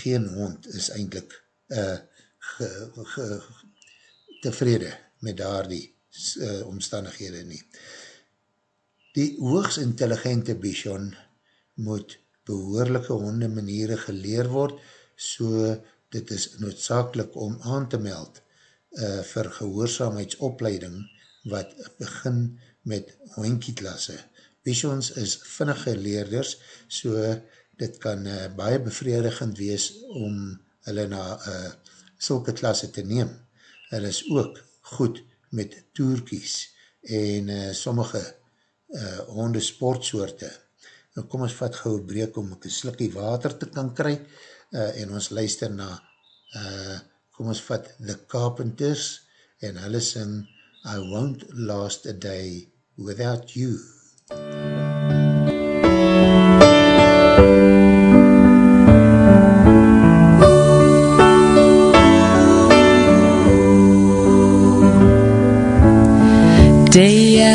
geen hond is eindelijk uh, ge, ge, tevrede met daar die uh, omstandighede nie. Die hoogst intelligente Bichon moet behoorlijke honde maniere geleer word, so dit is noodzakelik om aan te meld uh, vir gehoorzaamheidsopleiding wat begin met hoinkietlasse. Bichons is vinnige leerders, so dit kan uh, baie bevredigend wees om hulle na uh, sulke klasse te neem. Hulle is ook goed met toerkies en uh, sommige uh, honde sportsoorte. Nou kom ons vat gauw breek om een slikkie water te kan kry uh, en ons luister na, uh, kom ons vat The Carpenters en hulle sing I won't last a day without you. Day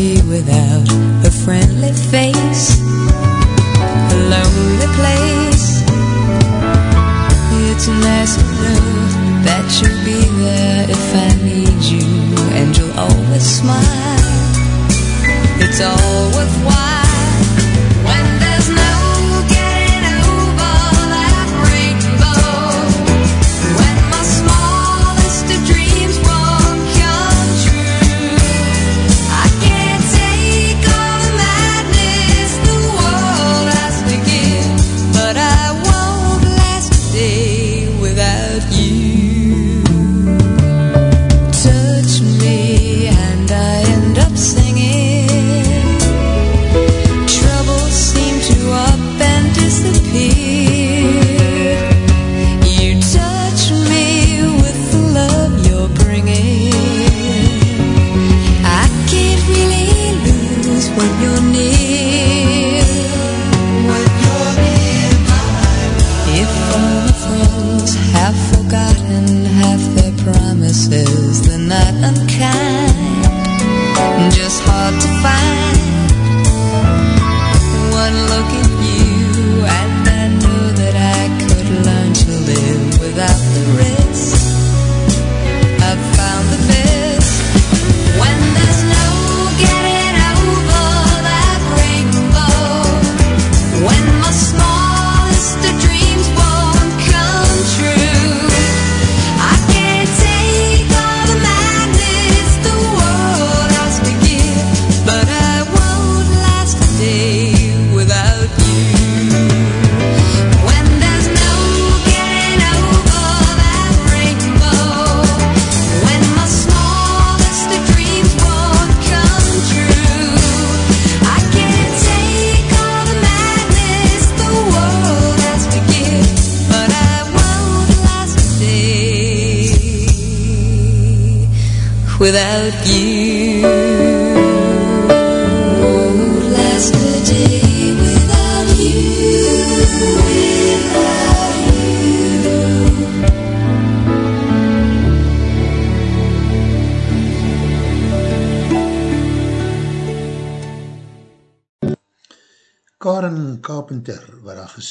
without a friendly face,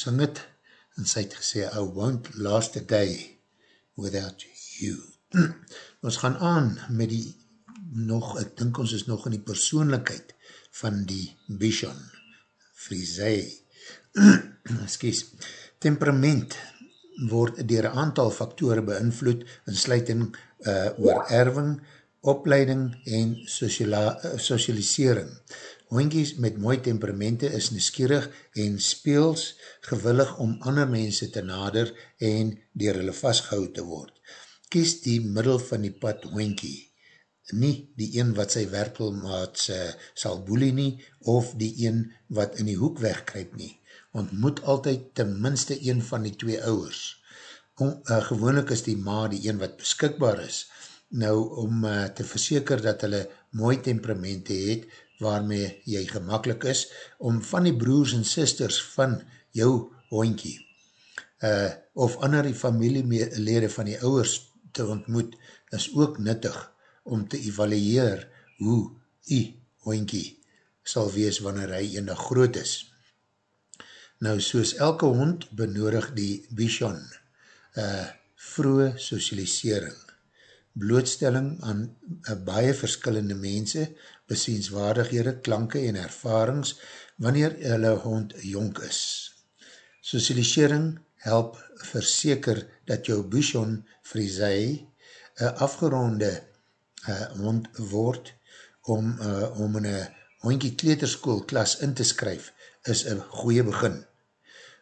gesing het, en sy het gesê, I won't last a day without you. [clears throat] ons gaan aan met die nog, ek dink ons is nog in die persoonlijkheid van die Bichon, Frisee. [clears throat] Excuse. Temperament word dier een aantal faktore beïnvloed, in sluiting uh, oor erving, opleiding en sociala, uh, socialisering. Hoinkies met mooi temperamente is neskierig en speels gewillig om ander mense te nader en dier hulle vastgehoud te word. Kies die middel van die pad hoinkie, nie die een wat sy werkelmaat sal boelie nie, of die een wat in die hoek wegkryp nie. Ontmoet altyd ten minste een van die twee ouwers. On, uh, gewoonlik is die ma die een wat beskikbaar is, nou om uh, te verseker dat hulle mooi temperamente het, waarmee jy gemakkelijk is, om van die broers en sisters van jou hoinkie, uh, of ander die familielede van die ouwers te ontmoet, is ook nuttig om te evalueer hoe die hoinkie sal wees wanneer hy enig groot is. Nou, soos elke hond benodig die Bichon uh, vroege socialisering, blootstelling aan uh, baie verskillende mense, besienswaardighede, klanke en ervarings wanneer hulle hond jonk is. Socialisering help verseker dat jou Bichon Frisee een afgeronde uh, hond word om, uh, om in een hondkie kleterskool klas in te skryf is een goeie begin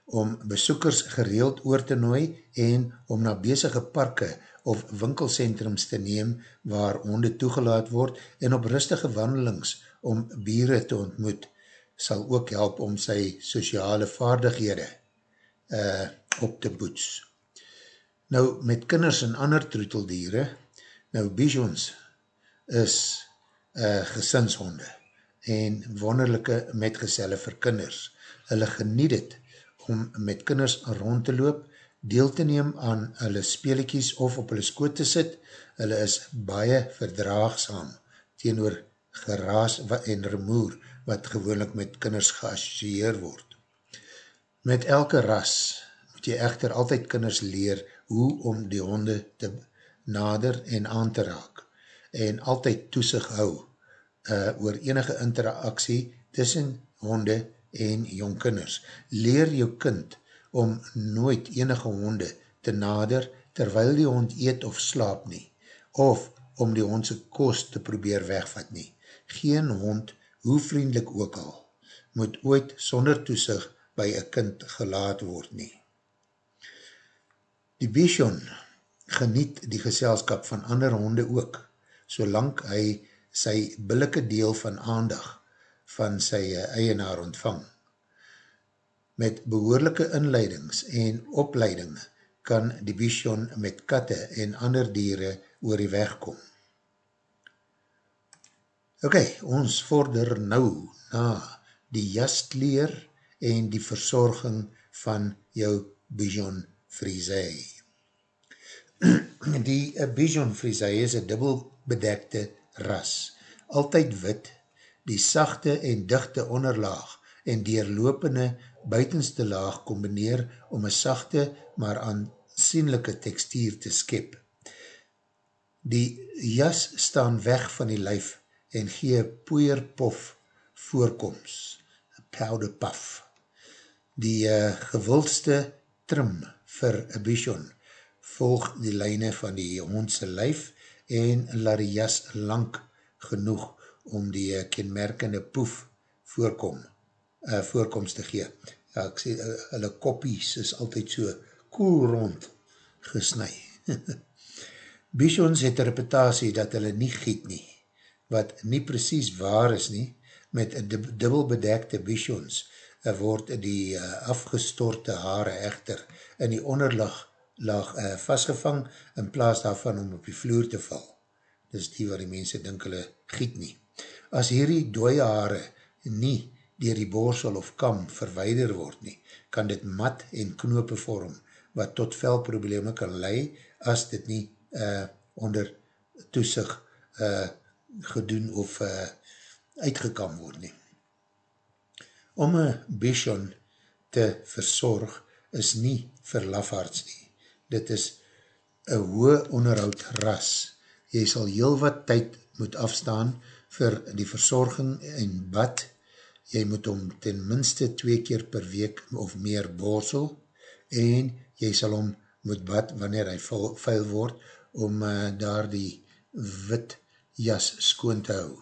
om besoekers gereeld oor te nooi en om na bezige parke of winkelcentrums te neem waar honde toegelaat word en op rustige wandelings om bieren te ontmoet, sal ook help om sy sociale vaardighede uh, op te boets. Nou, met kinders en ander troeteldiere, nou Bijons is uh, gesinshonde en wonderlijke metgezelle vir kinders. Hulle geniet het om met kinders rond te loop, deel te neem aan hulle speelikies of op hulle skoot te sit. Hulle is baie verdraagsam teenoor geraas en remoer wat gewoonlik met kinders geassocieer word. Met elke ras moet jy echter altyd kinders leer hoe om die honde te nader en aan te raak en altyd toesig hou uh, oor enige interaksie tussen honde en jong kinders. Leer jou kind om nooit enige honde te nader terwyl die hond eet of slaap nie, of om die hondse kost te probeer wegvat nie. Geen hond, hoe vriendelik ook al, moet ooit sonder toesig by een kind gelaat word nie. Die Bichon geniet die geselskap van ander honde ook, solang hy sy billike deel van aandag van sy eienaar ontvang. Met behoorlijke inleidings en opleiding kan die Bichon met katte en ander dieren oor die weg kom. Ok, ons vorder nou na die jastkleer en die verzorging van jou Bichon Frisee. [clears throat] Die Bichon Frisee is een dubbel bedekte ras, altyd wit, die sachte en dichte onderlaag en dierlopende buitenste laag combineer om een sachte maar aansienlijke tekstuur te skep. Die jas staan weg van die lijf en gee poeierpof voorkomst, powder puff. Die uh, gewildste trim vir a bichon volg die lijne van die hondse lijf en laat die jas lang genoeg om die kenmerkende poef voorkom, uh, voorkomst te gee. Ja, ek sê, uh, hulle koppies is altyd so koel cool rond gesnui. [laughs] Bichons het een reputatie dat hulle nie giet nie, wat nie precies waar is nie, met dubbelbedekte bichons uh, word die uh, afgestorte haare echter in die onderlag laag uh, vastgevang in plaas daarvan om op die vloer te val. dis die wat die mense dink hulle giet nie. As hierdie dooie haare nie dier die borsel of kam verweider word nie, kan dit mat en knope vorm, wat tot velprobleme kan lei, as dit nie uh, onder toesig uh, gedoen of uh, uitgekam word nie. Om een bichon te verzorg is nie vir lafhaards nie. Dit is een hoë onderhoud ras. Jy sal heel wat tyd moet afstaan vir die verzorging en bad. Jy moet om ten minste twee keer per week of meer borsel en jy sal om moet bad wanneer hy vuil word om uh, daar die wit jas skoon te hou.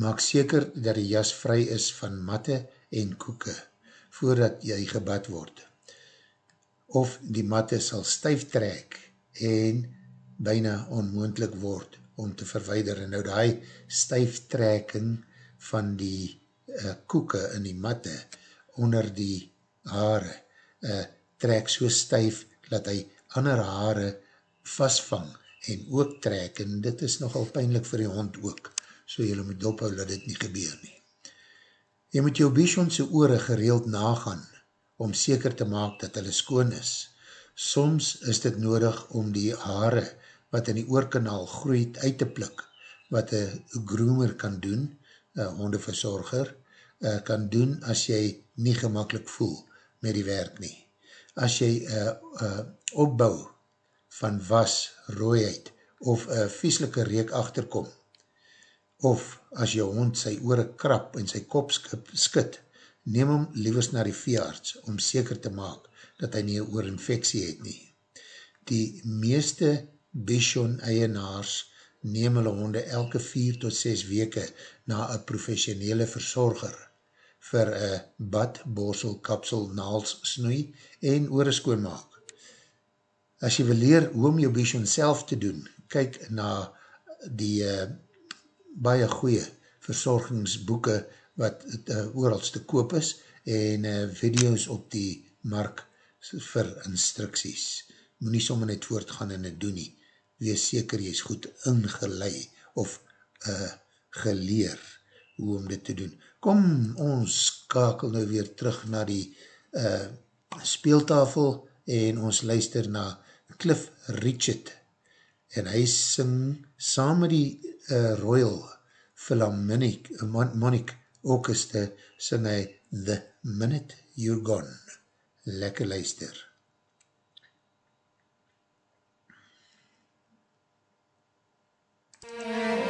Maak seker dat die jas vry is van matte en koeke voordat jy gebad word of die matte sal stuif trek en byna onmoendlik word om te verweider. En nou die stuif trekking van die uh, koeke in die matte onder die haare uh, trek so stuif dat hy ander haare vastvang en ook trek en dit is nogal pijnlik vir die hond ook so jylle moet ophou dat dit nie gebeur nie. Jy moet jou bichonse oore gereeld nagaan om seker te maak dat hulle skoon is. Soms is dit nodig om die haare wat in die oorkanaal groeit uit te plik, wat een groomer kan doen, een hondeverzorger, eh, kan doen as jy nie gemakkelijk voel met die werk nie. As jy een opbouw van was, rooiheid of een vieslike reek achterkom, of as jou hond sy oore krap en sy kop skit, neem hom liewers na die veearts om seker te maak dat hy nie een oorinfeksie het nie. Die meeste Bichon eienaars neem hulle honde elke 4 tot 6 weke na een professionele verzorger vir een bad, borsel, kapsel, naals, snoei en oore skoonmaak. As jy wil leer hoe om jou Bichon self te doen, kyk na die uh, baie goeie verzorgingsboeken wat uh, oorals te koop is en uh, video's op die mark vir instructies. Moe nie sommer net voortgaan en het doen nie. Wees seker jy is goed ingelei of uh, geleer hoe om dit te doen. Kom, ons skakel nou weer terug na die uh, speeltafel en ons luister na Cliff Richard en hy sing saam met die uh, Royal Philharmonic Monic orkeste sing hy The Minute You're Gone. Lekker luister. The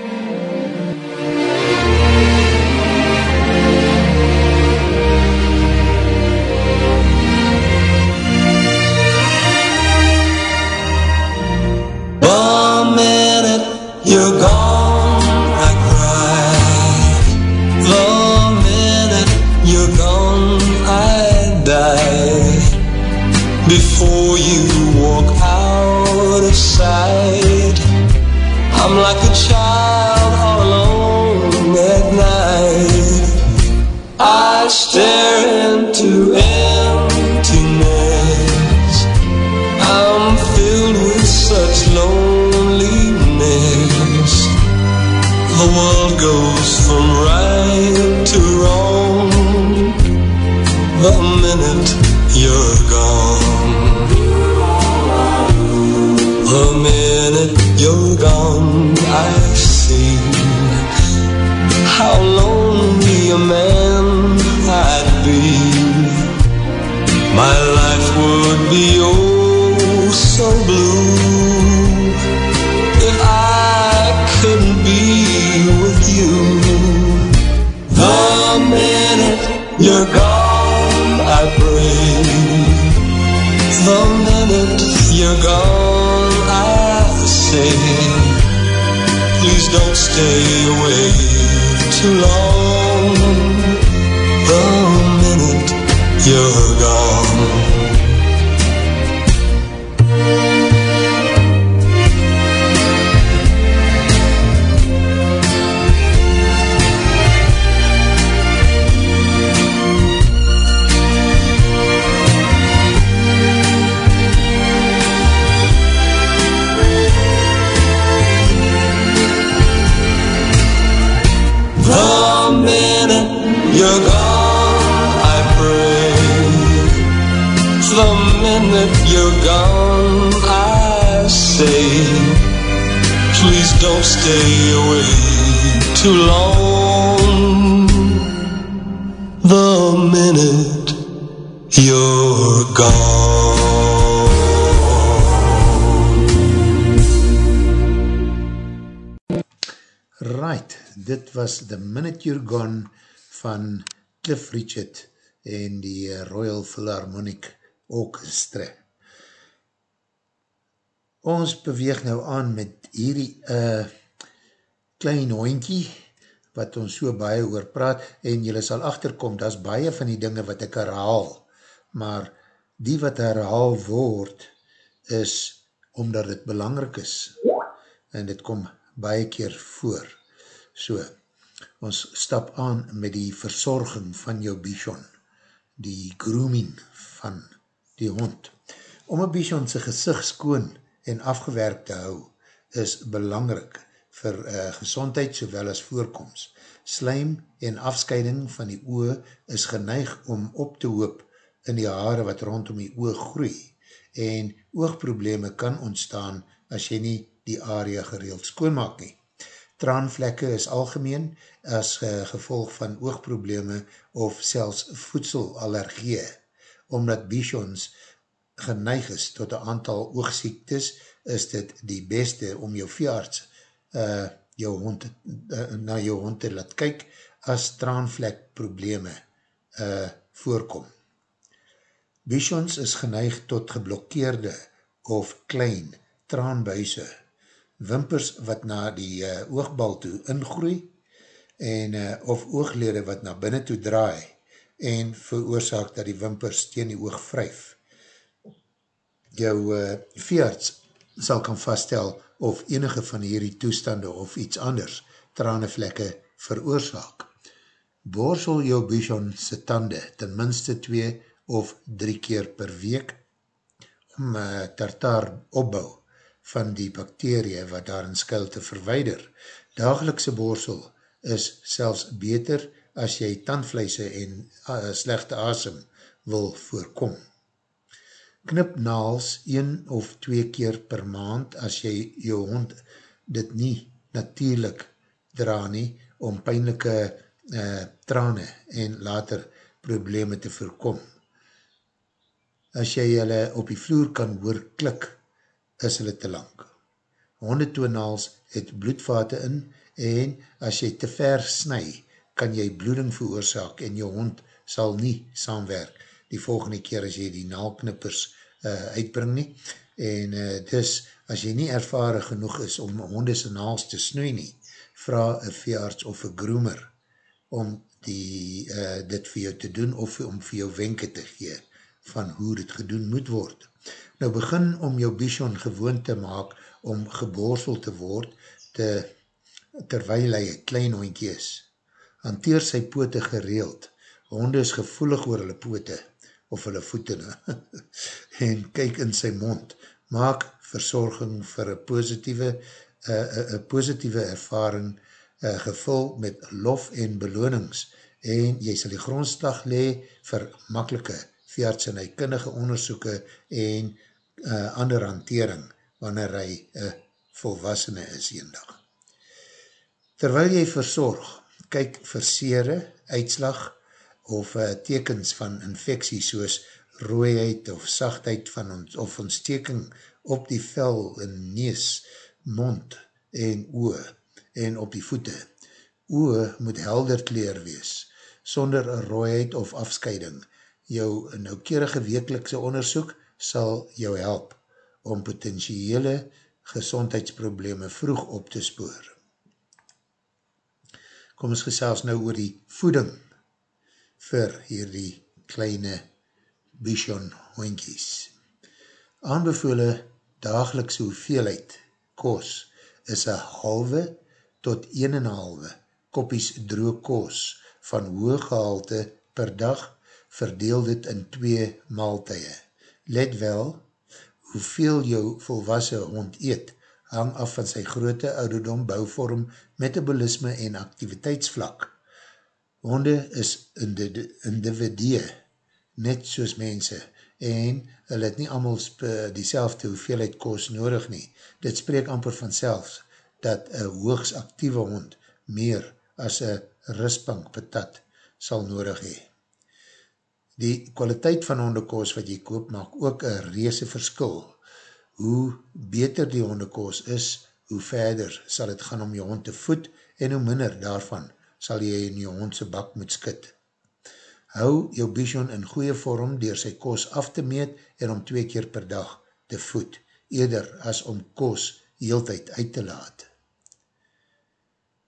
stay away too long. The minute you're was The Minute You're Gone van Cliff Richard en die Royal Philharmonic Orchestra. Ons beweeg nou aan met hierdie uh, klein hondkie wat ons so baie oor praat en jylle sal achterkom, dat is baie van die dinge wat ek herhaal, maar die wat herhaal word is omdat het belangrijk is en dit kom baie keer voor. So, ons stap aan met die verzorging van jou bichon, die grooming van die hond. Om een bichon sy gezicht skoon en afgewerkt te hou, is belangrik vir uh, gezondheid sowel as voorkomst. Slijm en afscheiding van die oe is geneig om op te hoop in die haare wat rondom die oog groei en oogprobleme kan ontstaan as jy nie die area gereeld skoonmaak nie. Traanvlekke is algemeen as uh, gevolg van oogprobleme of selfs voedselallergie, omdat bichons geneig is tot een aantal oogziektes, is dit die beste om jou veearts uh, jou hond, uh, na jou hond te laat kyk as traanvlek probleme uh, voorkom. Bichons is geneig tot geblokkeerde of klein traanbuise, wimpers wat na die uh, oogbal toe ingroei en uh, of ooglede wat na binnen toe draai en veroorzaak dat die wimpers teen die oog vryf. Jou uh, veearts sal kan vaststel of enige van hierdie toestande of iets anders tranevlekke veroorzaak. Borsel jou bichon se tande ten minste 2 of 3 keer per week om uh, tartaar opbouw van die bakterie wat daar in skuil te verweider. Dagelikse borsel is selfs beter as jy tandvleise en uh, slechte asem wil voorkom. Knip naals 1 of 2 keer per maand as jy jou hond dit nie natuurlijk dra nie om pijnlijke uh, trane en later probleme te voorkom. As jy julle op die vloer kan hoor klik, is hulle te lang. Hondetoonhaals het bloedvate in en as jy te ver sny, kan jy bloeding veroorzaak en jou hond sal nie saamwerk die volgende keer as jy die naalknippers uh, uitbring nie. En uh, dus, as jy nie ervare genoeg is om hondese naals te snoei nie, vraag een veearts of een groomer om die, uh, dit vir jou te doen of om vir jou wenke te gee van hoe dit gedoen moet word. Nou begin om jou bichon gewoon te maak om geborsel te word te, terwijl hy een klein hondje is. Hanteer sy pote gereeld. Honde is gevoelig oor hulle pote of hulle voeten [laughs] en kyk in sy mond. Maak verzorging vir een positieve, uh, uh, positieve ervaring uh, gevul met lof en belonings en jy sal die grondslag le vir makkelike veearts en hy kundige onderzoeken en uh, ander hantering wanneer hy uh, volwassene is eendag. Terwyl jy verzorg, kyk vir sere, uitslag of uh, tekens van infectie soos rooiheid of sachtheid van ons, of ontsteking op die vel in nees, mond en oe en op die voete. Oe moet helder kleer wees, sonder rooiheid of afscheiding. Jou noukerige wekelikse onderzoek sal jou help om potentiële gezondheidsprobleme vroeg op te spoor. Kom ons gesels nou oor die voeding vir hierdie kleine bichon hoinkies. Aanbevole dagelikse hoeveelheid kos is een halwe tot een en halwe koppies droog kos van hoog gehalte per dag verdeel dit in twee maaltuie. Let wel, hoeveel jou volwassen hond eet, hang af van sy grote ouderdom, bouwvorm, metabolisme en activiteitsvlak. Honde is individue, net soos mense, en hulle het nie allemaal die selfde hoeveelheid koos nodig nie. Dit spreek amper vanself dat een hoogs actieve hond meer as een rustbank patat sal nodig hee. Die kwaliteit van hondekoos wat jy koop maak ook een reese verskil. Hoe beter die hondekoos is, hoe verder sal het gaan om jou hond te voed en hoe minder daarvan sal jy in jou hondse bak moet skit. Hou jou bichon in goeie vorm dier sy koos af te meet en om twee keer per dag te voed, eerder as om koos heeltijd uit te laat.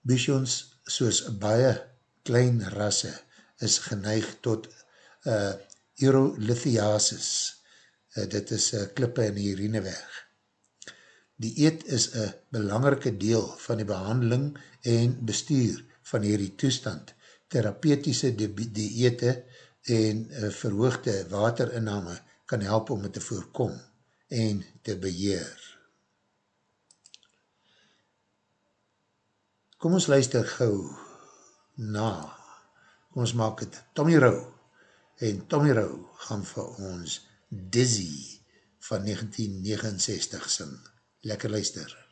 Bichons soos baie klein rasse is geneig tot uh, urolithiasis. Uh, dit is uh, klippe in die urineweg. Die eet is een belangrike deel van die behandeling en bestuur van hierdie toestand. Therapeutische dieete en uh, verhoogde waterinname kan help om het te voorkom en te beheer. Kom ons luister gauw na. Kom ons maak het Tommy Rowe. En Tommy Rowe gaan vir ons Dizzy van 1969 sing. Lekker luister.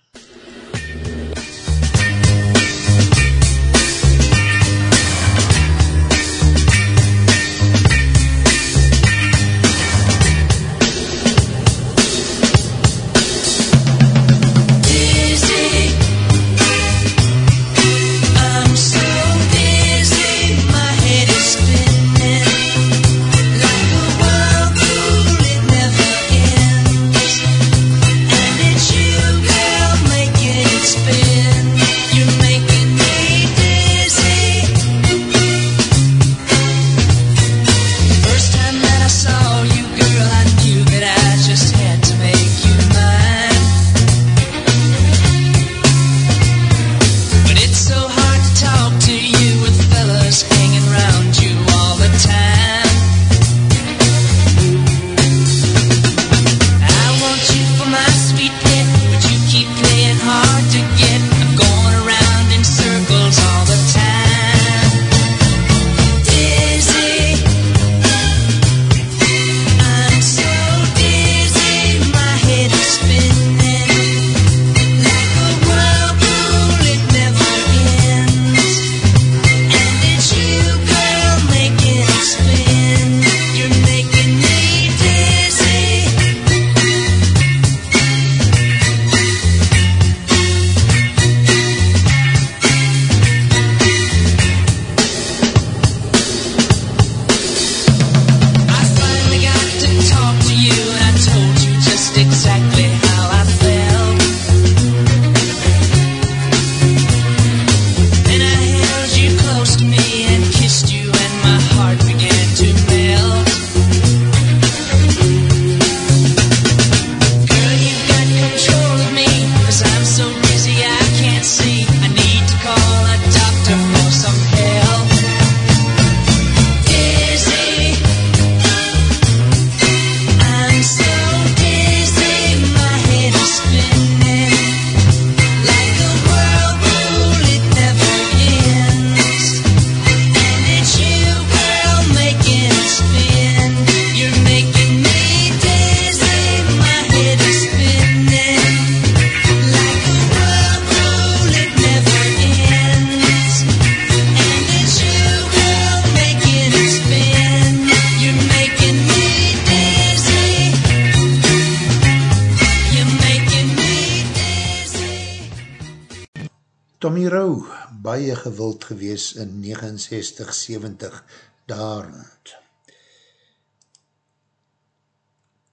Gewees in 69, 70 daar rond.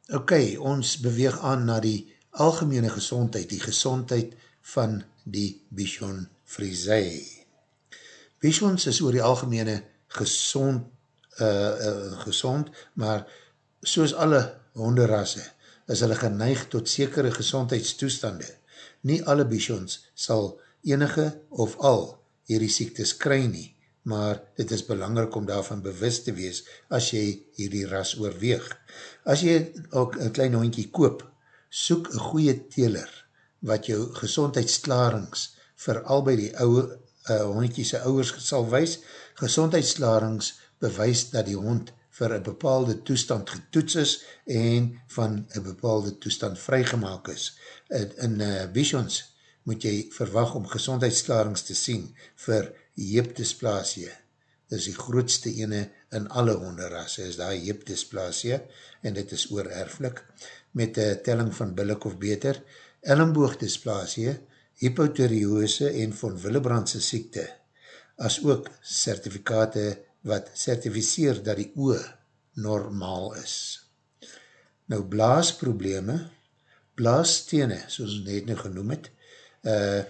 Ok, ons beweeg aan na die algemene gezondheid, die gezondheid van die Bichon Frisee. Bichons is oor die algemene gezond, uh, uh, gezond, maar soos alle honderrasse, is hulle geneig tot sekere gezondheidstoestande. Nie alle Bichons sal enige of al hierdie siektes kry nie, maar dit is belangrik om daarvan bewust te wees as jy hierdie ras oorweeg. As jy ook een klein hondkie koop, soek een goeie teler wat jou gezondheidsklarings vir al by die ouwe uh, hondkie sy ouwers sal wees. Gezondheidsklarings bewys dat die hond vir een bepaalde toestand getoets is en van een bepaalde toestand vrygemaak is. In uh, Bichons moet jy verwag om gezondheidsklarings te sien vir heepdysplasie. Dit is die grootste ene in alle honderrasse, is daar heepdysplasie, en dit is oorerflik, met een telling van billik of beter, ellenboogdysplasie, hypotheriose en von Willebrandse siekte, as ook certificate wat certificeer dat die oe normaal is. Nou blaasprobleme, blaastene, soos ons net nou genoem het, uh,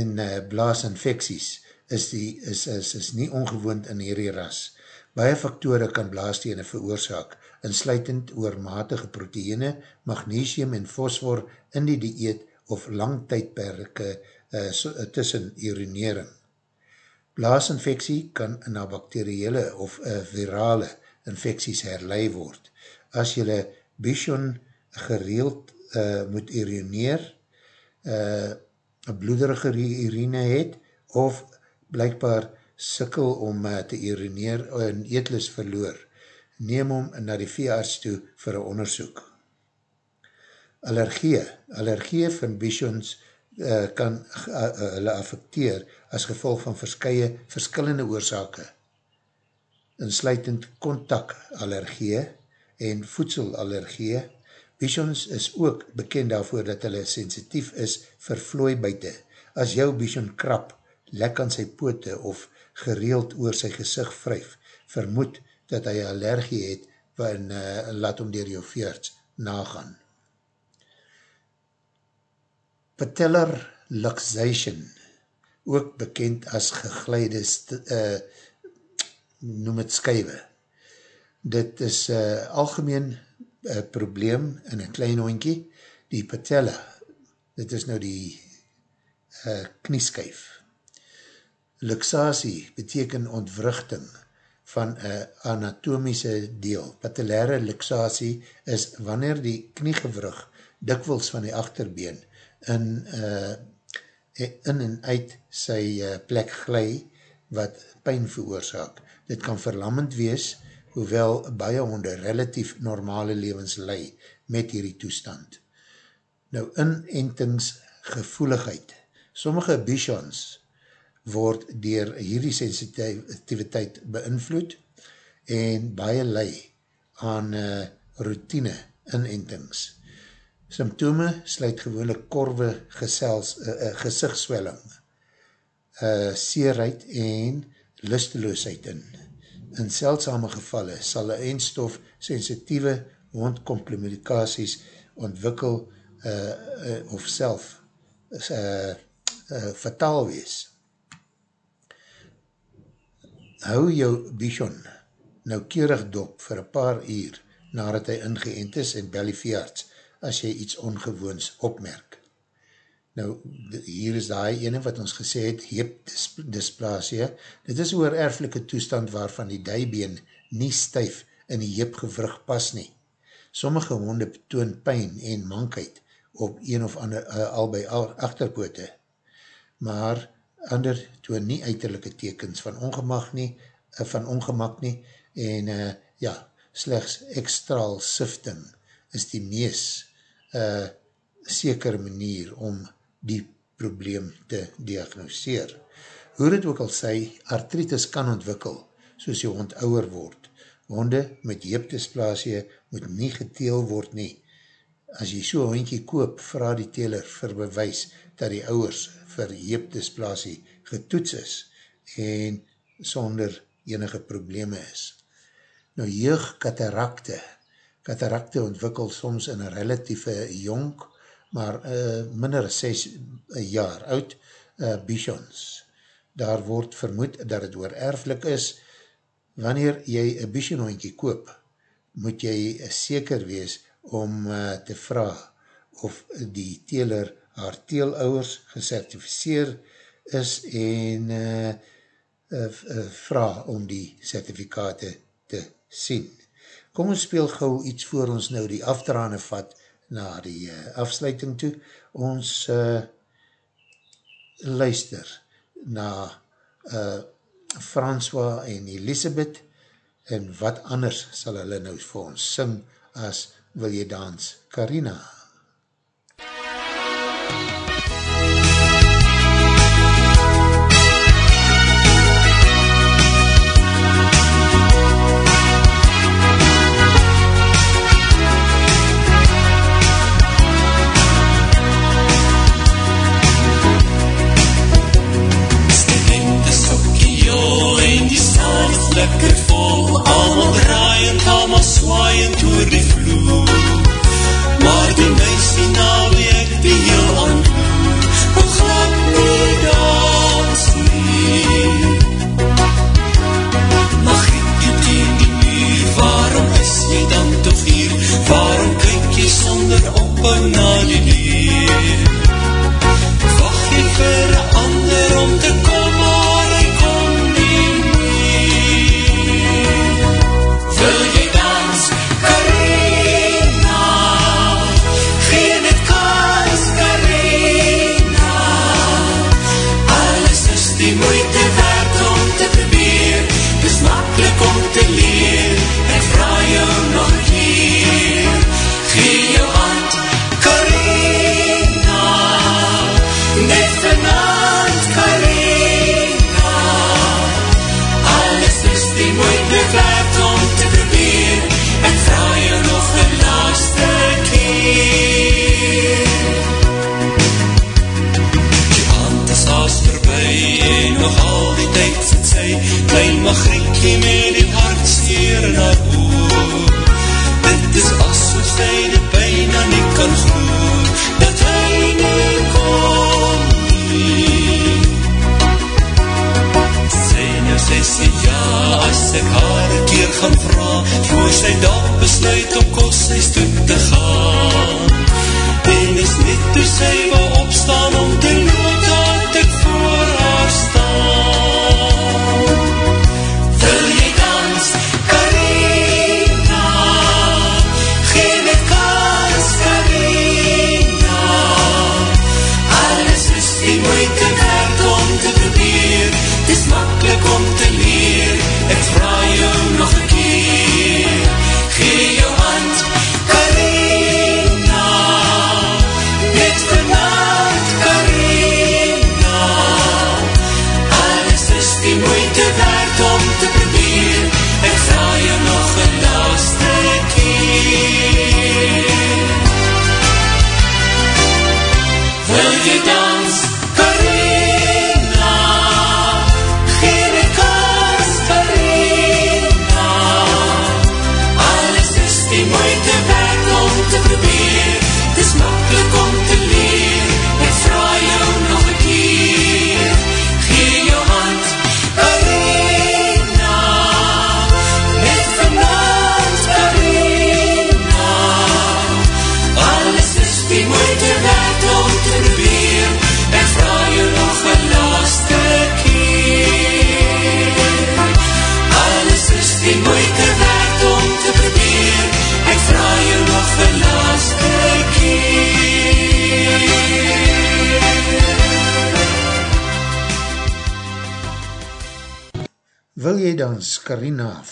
en uh, blaasinfecties is, die, is, is, is nie ongewoond in hierdie ras. Baie faktore kan blaastene veroorzaak, insluitend oormatige proteïne, magnesium en fosfor in die dieet of langtijdperke uh, so, uh, tussen urinering. Blaasinfectie kan na bakteriële of uh, virale infecties herlei word. As jylle bichon gereeld uh, moet urineer, uh, bloederige urine het, of blijkbaar sikkel om uh, te urineer en eetlus verloor, neem om na die veearts toe vir een onderzoek. Allergie, allergie van bichons uh, kan uh, hulle affecteer as gevolg van verskillende oorzake, insluitend kontakallergie en voedselallergie. Bichons is ook bekend daarvoor dat hulle sensitief is vir vlooibuite. As jou bichon krap, lek aan sy poote of gereeld oor sy gezicht vryf, vermoed dat hy allergie het waarin uh, laat om dier jou veerts nagaan. Patellar luxation, ook bekend as gegleide uh, noem het skuive. Dit is uh, algemeen uh, probleem in een klein hondkie, die patella, dit is nou die uh, knieskuif. Luxasie beteken ontwrichting van een anatomiese deel. Patellaire luxasie is wanneer die kniegewrug dikwils van die achterbeen in, uh, in en uit sy uh, plek glij wat pijn veroorzaak. Dit kan verlammend wees, hoewel baie honde relatief normale levens lei met hierdie toestand. Nou, inentingsgevoeligheid. Sommige bichons word dier hierdie sensitiviteit beïnvloed en baie lei aan uh, routine inentings. Symptome sluit gewoonlik korwe gesels, uh, uh, gezichtswelling, uh, seerheid en lusteloosheid in. In seldsame gevalle sal een eindstof sensitieve hondkomplikaties ontwikkel uh, uh, of self uh, uh, fataal wees. Hou jou bichon nou keurig dop vir een paar uur nadat hy ingeënt is en bellieveerts as jy iets ongewoons opmerk. Nou, hier is die ene wat ons gesê het, heepdysplasie. Dit is oor erflike toestand waarvan die dijbeen nie stuif in die heepgevrug pas nie. Sommige honde betoon pijn en mankheid op een of ander, uh, albei achterpoote, maar ander toon nie uiterlijke tekens van ongemak nie, uh, van ongemak nie, en uh, ja, slechts extraal sifting is die mees uh, sekere manier om die probleem te diagnoseer. Hoe het ook al sy, artritis kan ontwikkel, soos jy hond ouwer word. Honde met jeepdysplasie moet nie geteel word nie. As jy so hondkie koop, vraag die teler vir bewys dat die ouwers vir jeepdysplasie getoets is en sonder enige probleme is. Nou, jeug katarakte. Katarakte ontwikkel soms in een relatieve jonk maar uh, minder as 6 jaar oud, uh, bichons. Daar word vermoed dat het oor erflik is, wanneer jy een bichonhondje koop, moet jy seker wees om uh, te vraag of die teler haar teelouwers gecertificeer is en uh, uh, vraag om die certificate te sien. Kom ons speel gauw iets voor ons nou die afdraane vat, na die uh, afsluiting toe. Ons uh, luister na uh, François en Elisabeth en wat anders sal hulle nou vir ons sing as Wil jy dans? Carina. Carina. Lekker vol, allemaal draaiend, allemaal swaaiend oor die vloer. Maar die meisie na wie ek die heel aanvloer, wil glad nie dans nie. Mag ek jy teen die muur, waarom is jy dan toch hier? Waarom kyk jy sonder op en na die leer? Magrietje met die hartseer in haar oor Dit is asof sy dit bijna nie kan gloer Dat hy nie kom nie Sê nou sê sy ja as ek haar keer gaan vraag Voor sy dag besluit om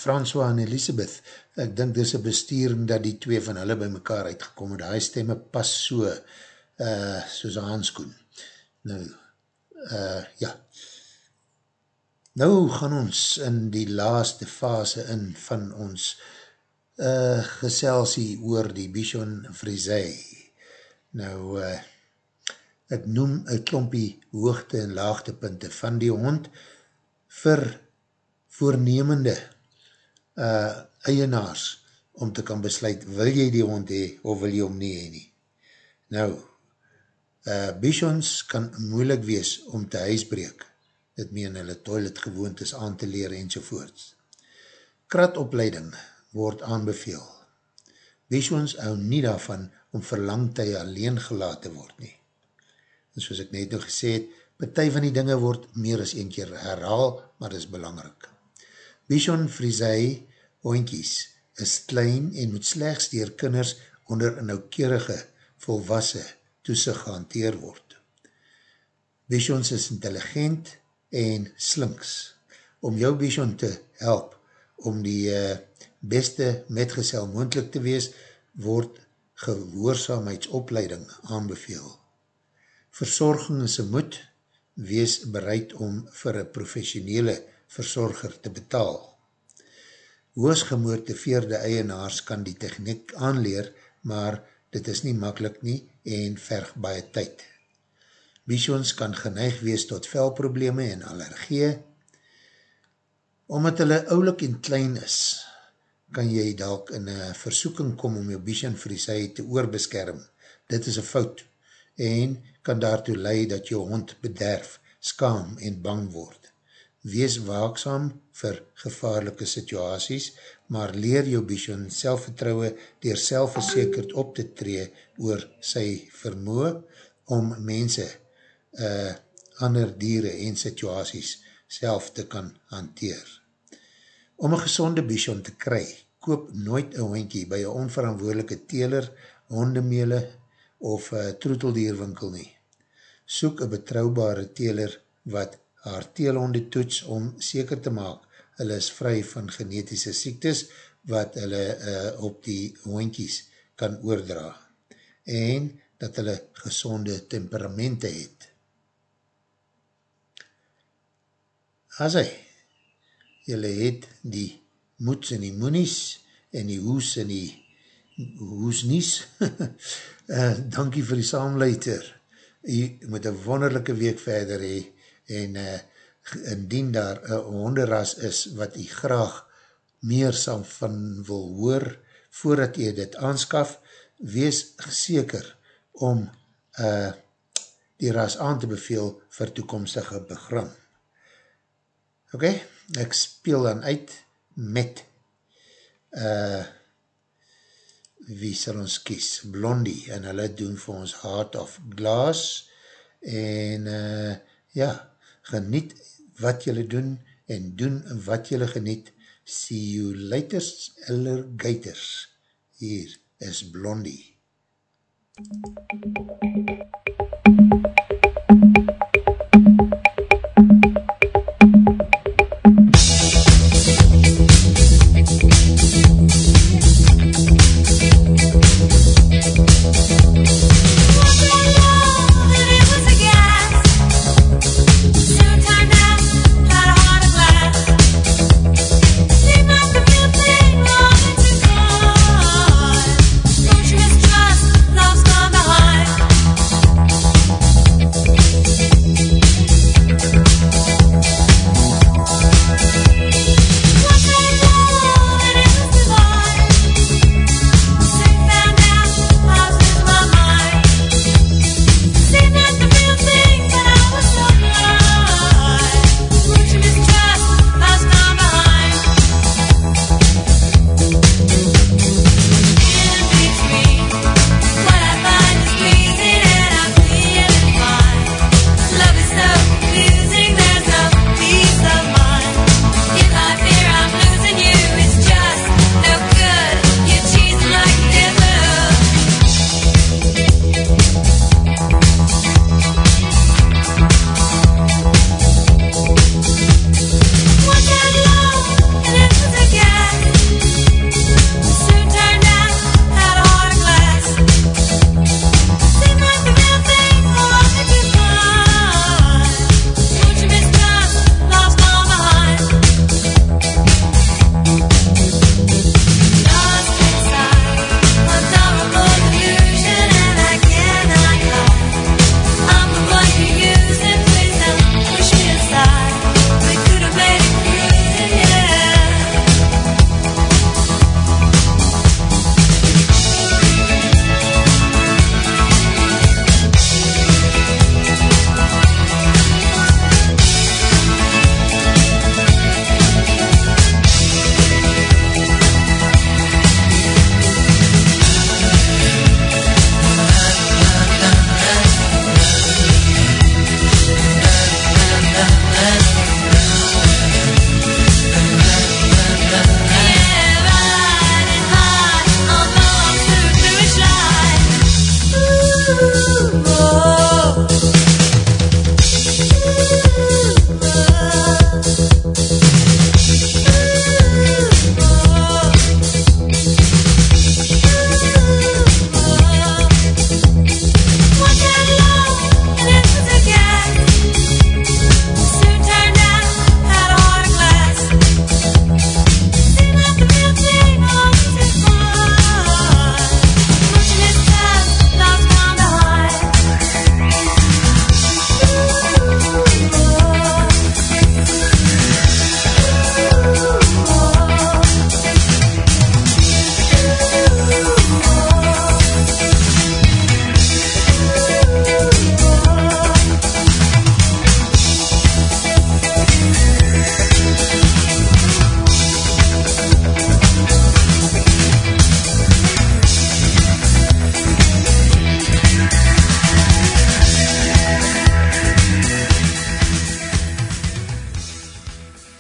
François en Elisabeth, ek dink dis een besturing dat die twee van hulle by mekaar uitgekom het, die stemme pas so, uh, soos een handskoen. Nou, uh, ja. Nou gaan ons in die laaste fase in van ons uh, geselsie oor die Bichon Frisee. Nou, uh, ek noem een klompie hoogte en laagtepunte van die hond vir voornemende uh, eienaars om te kan besluit, wil jy die hond hee of wil jy hom nie hee nie. Nou, uh, bichons kan moeilik wees om te huisbreek, dit meen hulle toilet gewoontes aan te leer enzovoorts. Kratopleiding word aanbeveel. Bichons hou nie daarvan om verlangtye alleen gelaten word nie. En soos ek net nog gesê het, partij van die dinge word meer as een keer herhaal, maar is belangrijk. Bichon Frisee hoinkies is klein en moet slechts dier kinders onder een nauwkerige volwasse toesig gehanteer word. Bichons is intelligent en slinks. Om jou Bichon te help om die uh, beste metgesel moendlik te wees, word gehoorzaamheidsopleiding aanbeveel. Verzorging is een moed, wees bereid om vir een professionele verzorger te betaal. Hoos gemotiveerde eienaars kan die techniek aanleer, maar dit is nie makkelijk nie en verg baie tyd. Bichons kan geneig wees tot velprobleme en allergie. Omdat hulle oulik en klein is, kan jy dalk in een versoeking kom om jou die sy te oorbeskerm. Dit is een fout en kan daartoe leid dat jou hond bederf, skaam en bang word. Wees waaksam vir gevaarlike situaties, maar leer jou biesje selfvertrouwe dier selfverzekerd op te tree oor sy vermoe om mense, uh, ander dieren en situaties self te kan hanteer. Om een gezonde bichon te kry, koop nooit een hoentje by een onverantwoordelike teler, hondemele of uh, troeteldierwinkel nie. Soek een betrouwbare teler wat haar teelhonde toets om seker te maak, hulle is vry van genetische siektes wat hulle uh, op die hoentjies kan oordra en dat hulle gezonde temperamente het. As hy, julle het die moeds en die moenies en die hoes en die hoesnies, uh, [laughs] dankie vir die saamleiter. Jy moet een wonderlijke week verder hee en uh, indien daar een honderras is wat jy graag meer sal van wil hoor voordat jy dit aanskaf, wees seker om uh, die ras aan te beveel vir toekomstige begram. Ok, ek speel dan uit met uh, wie sal ons kies? Blondie, en hulle doen vir ons Heart of Glass en uh, ja, geniet wat julle doen en doen wat julle geniet. See you later, alligators. Hier is Blondie. Blondie.